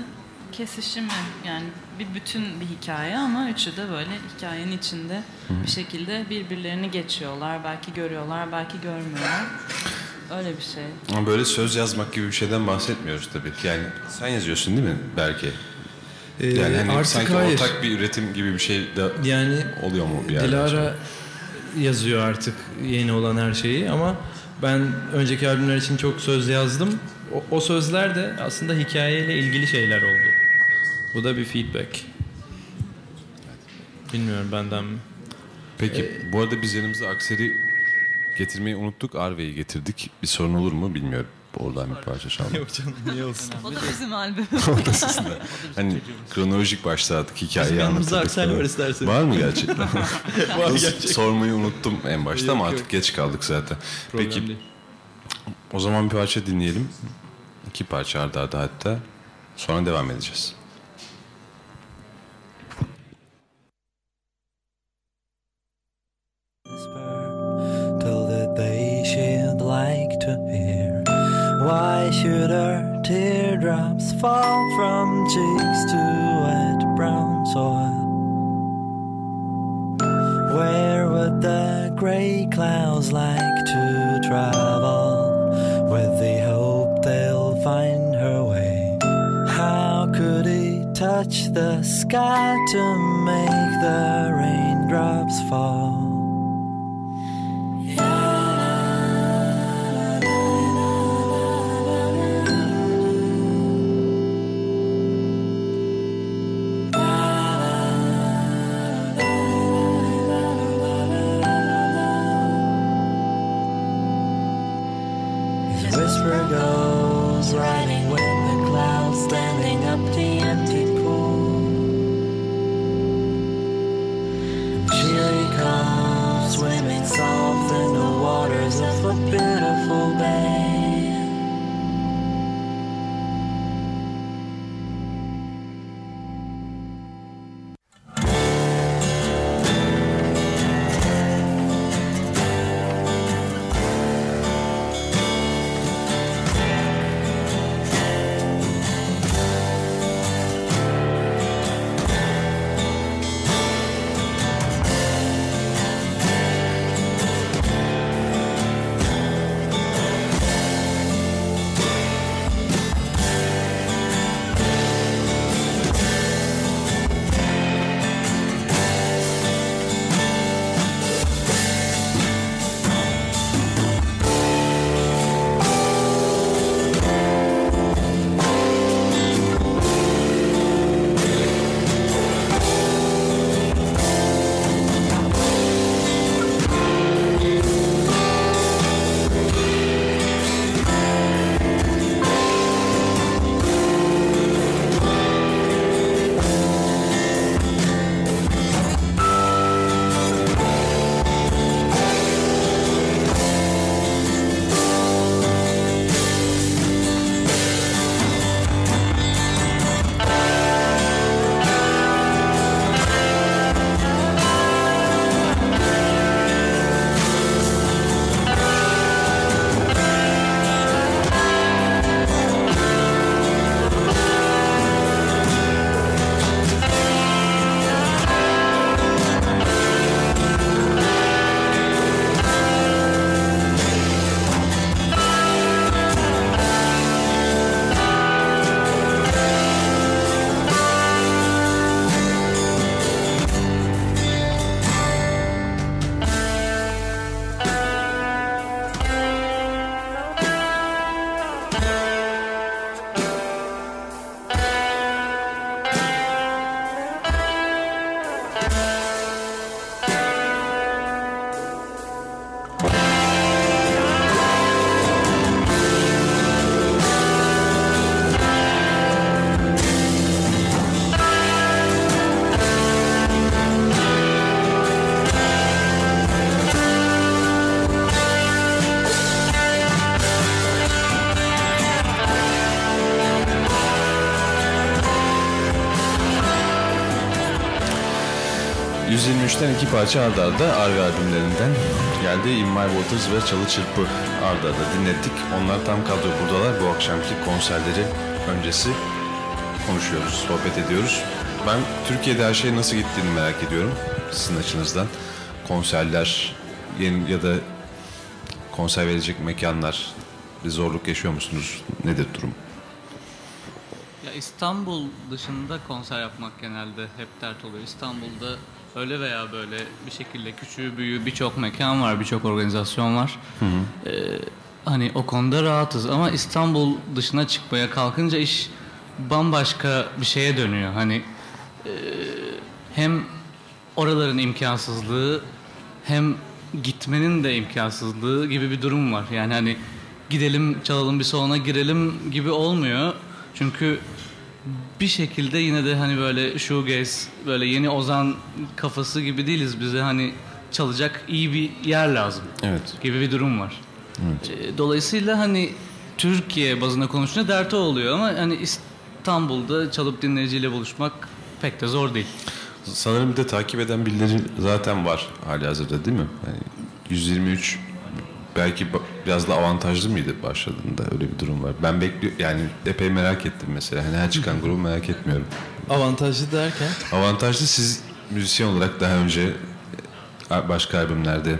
kesişimi yani bir bütün bir hikaye ama üçü de böyle hikayenin içinde bir şekilde birbirlerini geçiyorlar. Belki görüyorlar, belki görmüyorlar. Öyle bir şey. Ama böyle söz yazmak gibi bir şeyden bahsetmiyoruz tabii. Yani sen yazıyorsun değil mi Berke? Ee, yani hani artık sanki hayır. ortak bir üretim gibi bir şey de Yani oluyor mu bir yerde? Dilara yazıyor artık yeni olan her şeyi ama ben önceki albümler için çok söz yazdım. O, o sözler de aslında hikayeyle ilgili şeyler oldu. Bu da bir feedback. Bilmiyorum benden mi? Peki bu arada biz yanımıza Aksel'i getirmeyi unuttuk. Arve'yi getirdik. Bir sorun olur mu bilmiyorum. Oradan bir parça çalmak. Yok canım niye olsun? O da bizim albüm. o da sizin de. Hani kronolojik başladık hikayeyi Bizim yanımızda anlatıyorduk Aksel var istersen. Var mı gerçekten? Var gerçekten. Sormayı unuttum en başta Yok, ama yok. artık geç kaldık zaten. Problem Peki değil. o zaman bir parça dinleyelim. İki parça arda arda hatta. Sonra devam edeceğiz. Should our teardrops fall from cheeks to wet brown soil? Where would the gray clouds like to travel with the hope they'll find her way. How could he touch the sky to make the raindrops fall? ...123'ten iki parça arda arda Arga albümlerinden geldi. In My Waters ve Çalı Çırpı arda arda dinlettik. Onlar tam kadro buradalar. Bu akşamki konserleri öncesi konuşuyoruz, sohbet ediyoruz. Ben Türkiye'de her şey nasıl gittiğini merak ediyorum sizin açınızdan. Konserler yeni ya da konser verecek mekanlar bir zorluk yaşıyor musunuz? Nedir durum? Ya İstanbul dışında konser yapmak genelde hep dert oluyor. İstanbul'da öyle veya böyle bir şekilde küçüğü büyüğü birçok mekan var, birçok organizasyon var. Hı hı. Ee, hani o konuda rahatız ama İstanbul dışına çıkmaya kalkınca iş bambaşka bir şeye dönüyor. Hani e, hem oraların imkansızlığı hem gitmenin de imkansızlığı gibi bir durum var. Yani hani gidelim çalalım bir salona girelim gibi olmuyor. Çünkü bir şekilde yine de hani böyle shoegaze böyle yeni ozan kafası gibi değiliz. Bize hani çalacak iyi bir yer lazım. Evet. Gibi bir durum var. Evet. Ee, Dolayısıyla hani Türkiye bazında konuşunca dert o oluyor ama hani İstanbul'da çalıp dinleyiciyle buluşmak pek de zor değil. Sanırım bir de takip eden birileri zaten var hali hazırda değil mi? Yani 123 belki biraz da avantajlı mıydı başladığında öyle bir durum var. Ben bekliyorum yani epey merak ettim mesela. Hani her çıkan grubu merak etmiyorum. Avantajlı derken? Avantajlı siz müzisyen olarak daha önce e, başka albümlerde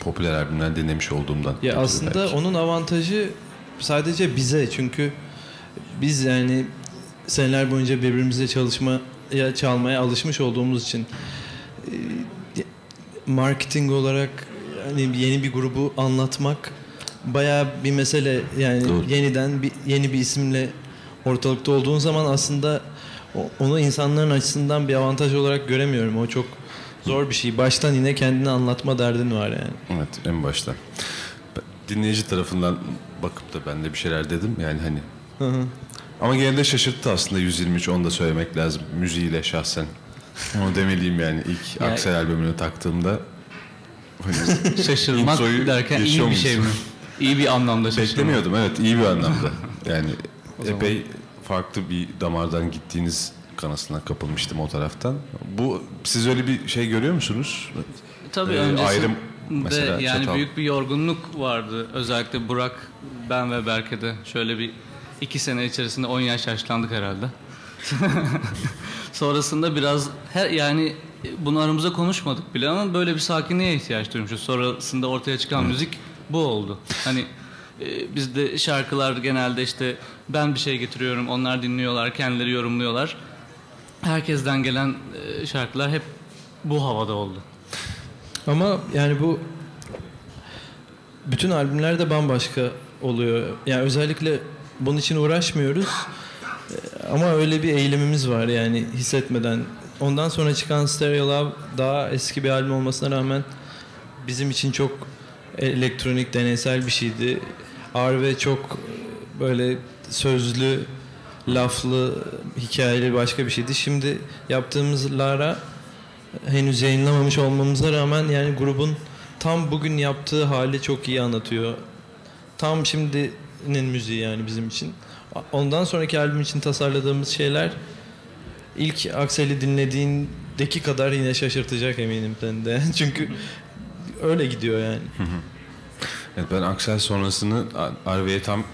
popüler albümler dinlemiş olduğumdan. Ya aslında belki. onun avantajı sadece bize çünkü biz yani seneler boyunca birbirimizle çalışmaya çalmaya alışmış olduğumuz için e, marketing olarak hani yeni bir grubu anlatmak bayağı bir mesele yani yeniden bir yeni bir isimle ortalıkta olduğun zaman aslında onu insanların açısından bir avantaj olarak göremiyorum. O çok zor bir şey. Baştan yine kendini anlatma derdin var yani. Evet en başta. Dinleyici tarafından bakıp da ben de bir şeyler dedim yani hani. Hı hı. Ama gene de şaşırttı aslında 123 onu da söylemek lazım müziğiyle şahsen. Onu demeliyim yani ilk Yani- Aksel albümünü taktığımda. Hani Şaşırmak derken iyi bir şey mi? İyi bir anlamda şaşırmak. Beklemiyordum evet iyi bir anlamda. Yani zaman- epey farklı bir damardan gittiğiniz kanısına kapılmıştım o taraftan. Bu siz öyle bir şey görüyor musunuz? Tabii Ee, öncesinde ayrım mesela yani çatal. büyük bir yorgunluk vardı. Özellikle Burak, ben ve Berke'de şöyle bir iki sene içerisinde 10 yaş yaşlandık herhalde. Sonrasında biraz her yani bunu aramızda konuşmadık bile ama böyle bir sakinliğe ihtiyaç duymuşuz. Sonrasında ortaya çıkan müzik bu oldu. Hani e, bizde şarkılar genelde işte ben bir şey getiriyorum, onlar dinliyorlar, kendileri yorumluyorlar. Herkesten gelen e, şarkılar hep bu havada oldu. Ama yani bu bütün albümlerde bambaşka oluyor. Yani özellikle bunun için uğraşmıyoruz. Ee, Ama öyle bir eğilimimiz var yani hissetmeden. Ondan sonra çıkan Stereo Love daha eski bir albüm olmasına rağmen bizim için çok elektronik, deneysel bir şeydi. Arve çok böyle sözlü, laflı, hikayeli başka bir şeydi. Şimdi yaptığımız Lara henüz yayınlamamış olmamıza rağmen yani grubun tam bugün yaptığı hali çok iyi anlatıyor. Tam şimdinin müziği yani bizim için. Ondan sonraki albüm için tasarladığımız şeyler ilk Aksel'i dinlediğindeki kadar yine şaşırtacak eminim seni de. Çünkü öyle gidiyor yani. Evet, ben Aksel sonrasını Arve'ye tam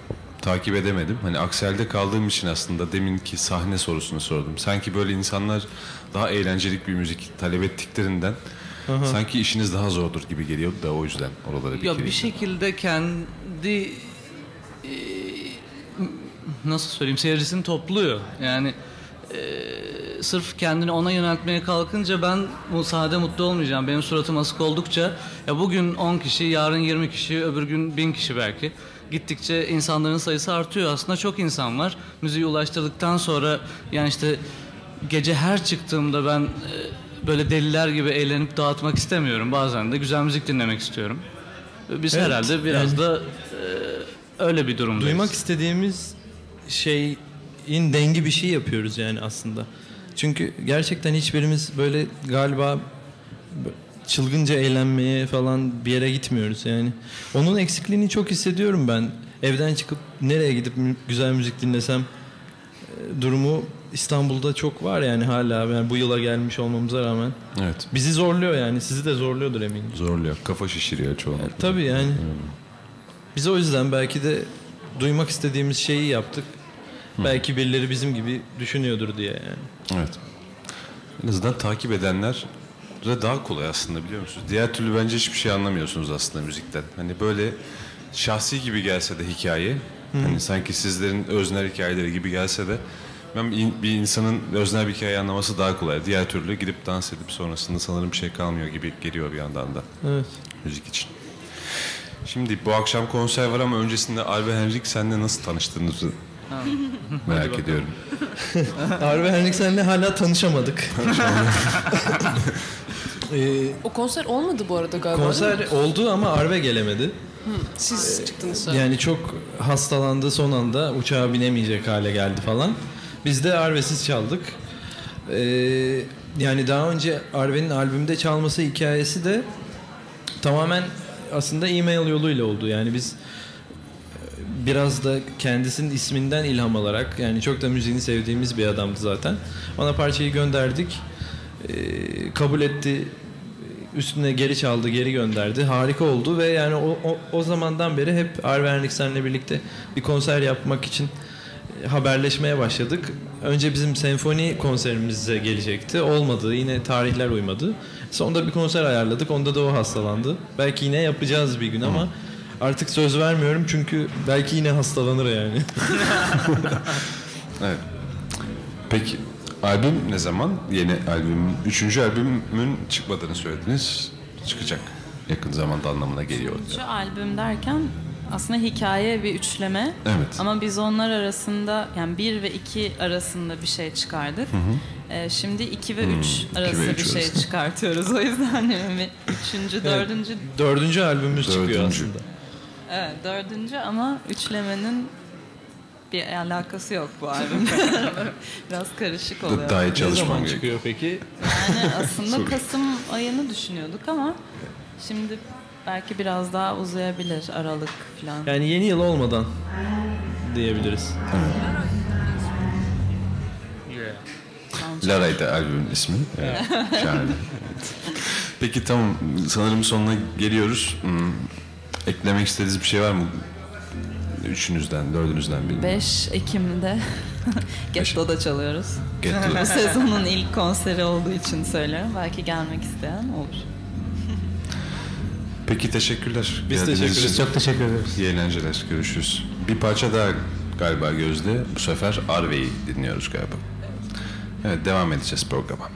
takip edemedim. Hani Aksel'de kaldığım için aslında deminki sahne sorusunu sordum. Sanki böyle insanlar daha eğlencelik bir müzik talep ettiklerinden Aha. sanki işiniz daha zordur gibi geliyor da o yüzden oralara bir Ya bir şekilde kendi e, nasıl söyleyeyim seyircisini topluyor. Yani e, sırf kendini ona yöneltmeye kalkınca ben bu sade mutlu olmayacağım. Benim suratım asık oldukça ya bugün 10 kişi, yarın 20 kişi, öbür gün 1000 kişi belki. Gittikçe insanların sayısı artıyor. Aslında çok insan var. Müziği ulaştırdıktan sonra yani işte gece her çıktığımda ben e, böyle deliler gibi eğlenip dağıtmak istemiyorum. Bazen de güzel müzik dinlemek istiyorum. Biz Evet, herhalde biraz yani- da e, öyle bir durumdayız. Duymak istediğimiz şeyin dengi bir şey yapıyoruz yani aslında. Çünkü gerçekten hiçbirimiz böyle galiba çılgınca eğlenmeye falan bir yere gitmiyoruz yani. Onun eksikliğini çok hissediyorum ben. Evden çıkıp nereye gidip güzel müzik dinlesem e, durumu İstanbul'da çok var yani hala yani bu yıla gelmiş olmamıza rağmen. Evet. Bizi zorluyor yani sizi de zorluyordur eminim. Zorluyor. Kafa şişiriyor çoğunlukla. Tabii yani. Biz o yüzden belki de duymak istediğimiz şeyi yaptık. Belki birileri bizim gibi düşünüyordur diye yani. Evet. En azından takip edenler de daha kolay aslında biliyor musunuz? Diğer türlü bence hiçbir şey anlamıyorsunuz aslında müzikten. Hani böyle şahsi gibi gelse de hikaye, Hı. hani sanki sizlerin öznel hikayeleri gibi gelse de ben bir insanın öznel bir hikaye anlaması daha kolay. Diğer türlü gidip dans edip sonrasında sanırım bir şey kalmıyor gibi geliyor bir yandan da. Evet. Müzik için. Şimdi bu akşam konser var ama öncesinde Alve Henrik senle nasıl tanıştığınızı. Merak ediyorum. Arve Henriksen'le hala tanışamadık. Ee, O konser olmadı bu arada galiba konser oldu ama Arve gelemedi. Siz çıktınız sonra. Yani çok hastalandı son anda uçağa binemeyecek hale geldi falan. Biz de Arve'siz çaldık. Ee, yani daha önce Arve'nin albümde çalması hikayesi de tamamen aslında e-mail yoluyla oldu. Yani biz biraz da kendisinin isminden ilham alarak yani çok da müziğini sevdiğimiz bir adamdı zaten. Ona parçayı gönderdik. Ee, kabul etti. Üstüne geri çaldı, geri gönderdi. Harika oldu ve yani o, o, o zamandan beri hep Arve Henriksen'le birlikte bir konser yapmak için e, haberleşmeye başladık. Önce bizim senfoni konserimize gelecekti. Olmadı. Yine tarihler uymadı. Sonunda bir konser ayarladık. Onda da o hastalandı. Belki yine yapacağız bir gün ama artık söz vermiyorum çünkü belki yine hastalanır yani. Evet. Peki albüm ne zaman? Yeni albüm, üçüncü albümün çıkmadığını söylediniz. Çıkacak. Yakın zamanda anlamına geliyor. Şu albüm derken aslında hikaye bir üçleme. Evet. Ama biz onlar arasında yani bir ve iki arasında bir şey çıkardık. Hı hı. Ee, şimdi iki ve Hmm, üç iki ve arası üç bir şey arası. çıkartıyoruz. O yüzden yani üçüncü, dördüncü. Dördüncü albümümüz çıkıyor Dördüncü. aslında. Evet dördüncü ama üçlemenin bir alakası yok bu albümde. Biraz karışık oluyor. Daha iyi Ne çalışman zaman gerekiyor. çıkıyor peki? Yani aslında. Kasım ayını düşünüyorduk ama şimdi belki biraz daha uzayabilir Aralık falan. Yani yeni yıl olmadan diyebiliriz. Lara'ydı albümün ismi. Evet. Şahane. Peki tamam. Sanırım sonuna geliyoruz. Hmm. Eklemek istediğiniz bir şey var mı? Üçünüzden, dördünüzden bilmiyorum. 5 Ekim'de Getto'da çalıyoruz. Getto. Bu sezonun ilk konseri olduğu için söylüyorum. Belki gelmek isteyen olur. Peki teşekkürler. Biz Geldiğiniz teşekkür ederiz. için. Çok teşekkür ederiz. İyi eğlenceler. Görüşürüz. Bir parça daha galiba Gözde. Bu sefer Arve'yi dinliyoruz galiba. Evet devam edeceğiz programa.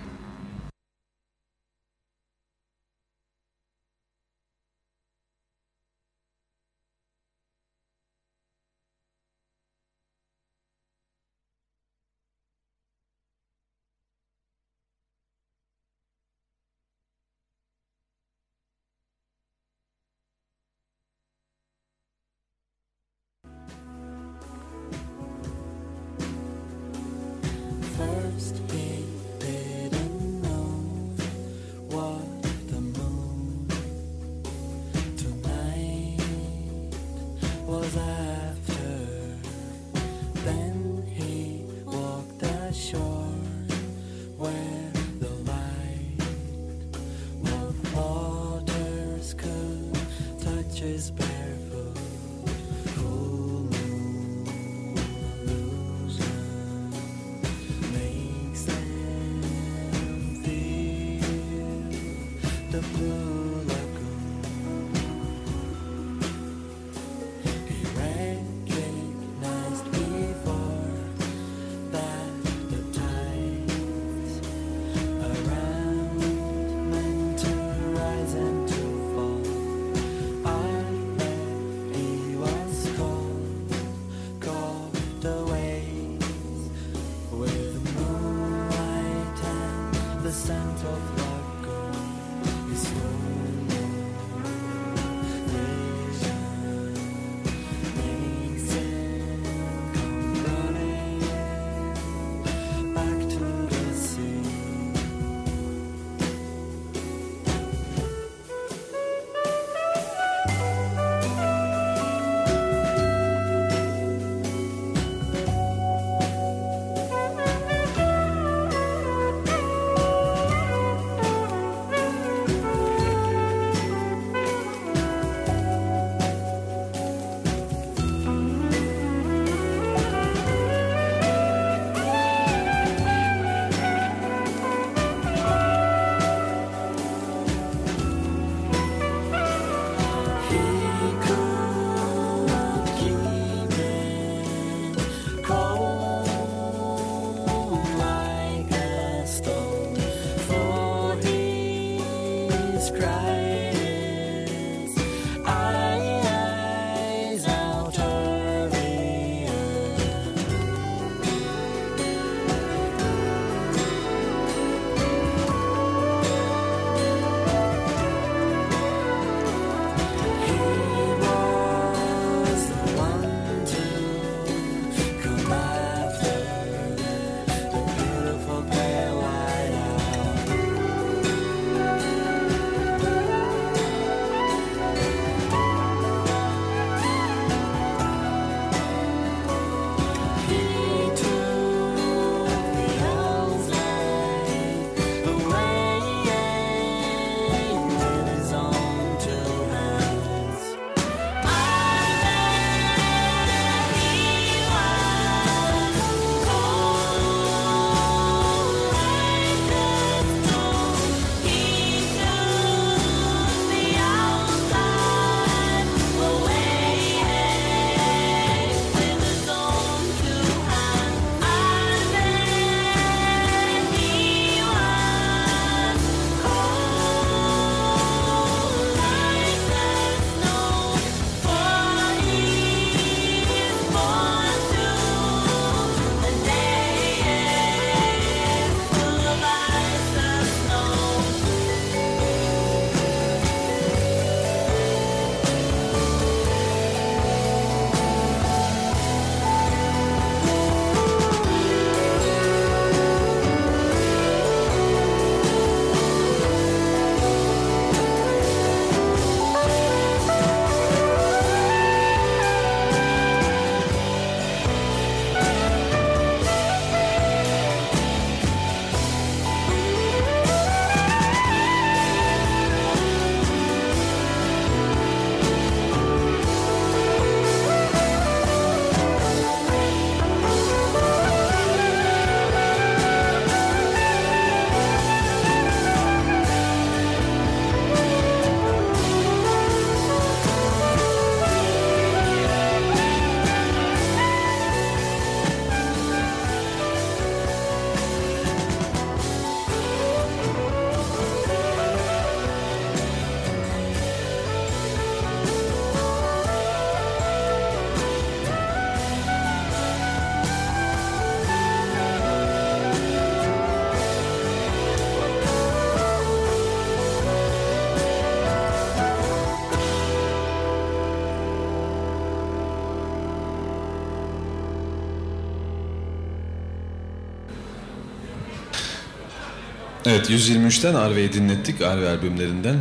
Evet 123'ten Arve'yi dinlettik. Arve albümlerinden.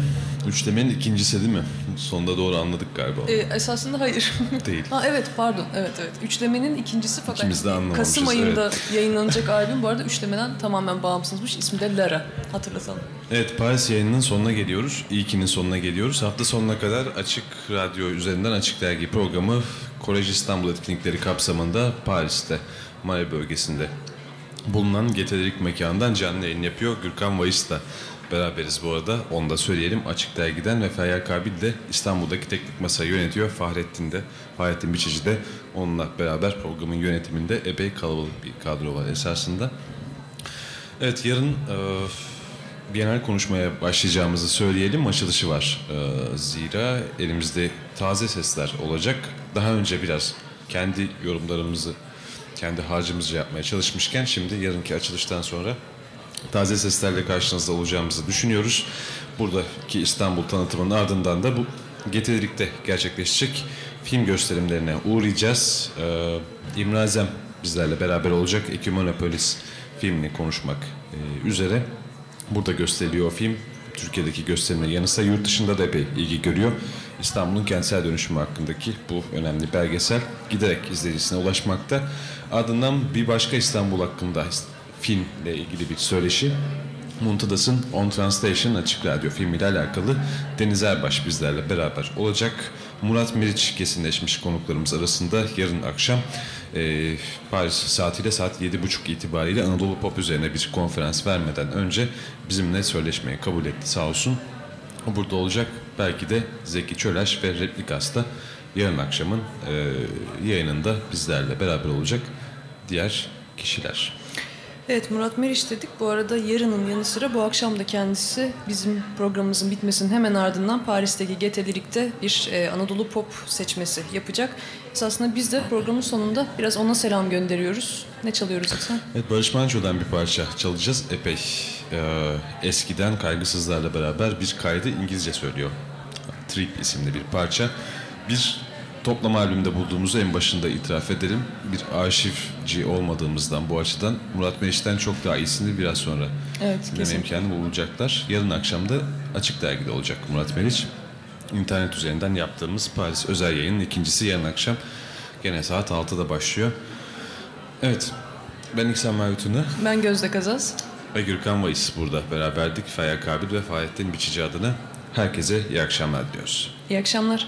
Üçlemenin ikincisi değil mi? Sonunda doğru anladık galiba. Ee, esasında hayır. Değil. ha evet pardon. Evet evet. Üçlemenin ikincisi fakat İkimiz de Kasım ayında evet. yayınlanacak albüm bu arada üçlemeden tamamen bağımsızmış. İsmi de Lara. Hatırlatalım. Evet Paris yayınının sonuna geliyoruz. İlkinin sonuna geliyoruz. Hafta sonuna kadar Açık Radyo üzerinden Açık Dergi programı Kolej İstanbul etkinlikleri kapsamında Paris'te, Mare bölgesinde bulunan Getelerik mekanından canlı yayın yapıyor. Gürkan Vayıs'la beraberiz bu arada. Onu da söyleyelim. Açık Dergi'den ve Feyyal Kabil de İstanbul'daki teknik masayı yönetiyor. Fahrettin de, Fahrettin Biçici de onunla beraber programın yönetiminde epey kalabalık bir kadro var esasında. Evet yarın e, genel konuşmaya başlayacağımızı söyleyelim. Açılışı var. E, zira elimizde taze sesler olacak. Daha önce biraz kendi yorumlarımızı, kendi harcımızı yapmaya çalışmışken şimdi yarınki açılıştan sonra taze seslerle karşınızda olacağımızı düşünüyoruz. Buradaki İstanbul tanıtımının ardından da bu Getirik'te gerçekleşecek film gösterimlerine uğrayacağız. Ee, İmran Azem bizlerle beraber olacak. Ekümenopolis filmini konuşmak e, üzere. Burada gösteriliyor film. Türkiye'deki gösterimler yanı sıra yurt dışında da epey ilgi görüyor. İstanbul'un kentsel dönüşümü hakkındaki bu önemli belgesel giderek izleyicisine ulaşmakta. Ardından bir başka İstanbul hakkında filmle ilgili bir söyleşi. Muntadas'ın On Translation Açık Radyo filmiyle alakalı Deniz Erbaş bizlerle beraber olacak. Murat Meriç kesinleşmiş konuklarımız arasında yarın akşam e, Paris saatiyle saat 7.30 itibariyle Anadolu Pop üzerine bir konferans vermeden önce bizimle söyleşmeyi kabul etti sağ olsun. O burada olacak. Belki de Zeki Çöleş ve Replikas da yarın akşamın e, yayınında bizlerle beraber olacak diğer kişiler. Evet Murat Meriç dedik. Bu arada yarının yanı sıra bu akşam da kendisi bizim programımızın bitmesinin hemen ardından Paris'teki Getelirik'te bir e, Anadolu Pop seçmesi yapacak. Esasında biz de programın sonunda biraz ona selam gönderiyoruz. Ne çalıyoruz Hasan? Evet Barış Manço'dan bir parça çalacağız. Epey e, eskiden kaygısızlarla beraber bir kaydı İngilizce söylüyor. Trip isimli bir parça. Bir toplam albümde bulduğumuzu en başında itiraf edelim. Bir arşivci olmadığımızdan bu açıdan Murat Meriç'ten çok daha iyisini biraz sonra Evet, dinleme imkanı bulacaklar. Yarın akşam da Açık Dergi'de olacak Murat Meriç. İnternet üzerinden yaptığımız Paris özel yayının ikincisi yarın akşam gene saat 6'da başlıyor. Evet, ben İksan Mavituna Ben Gözde Kazaz. ve Gürkan Vayis burada beraberdik. Feyyal Kabil ve Fahrettin Biçici adına herkese iyi akşamlar diliyoruz. İyi akşamlar.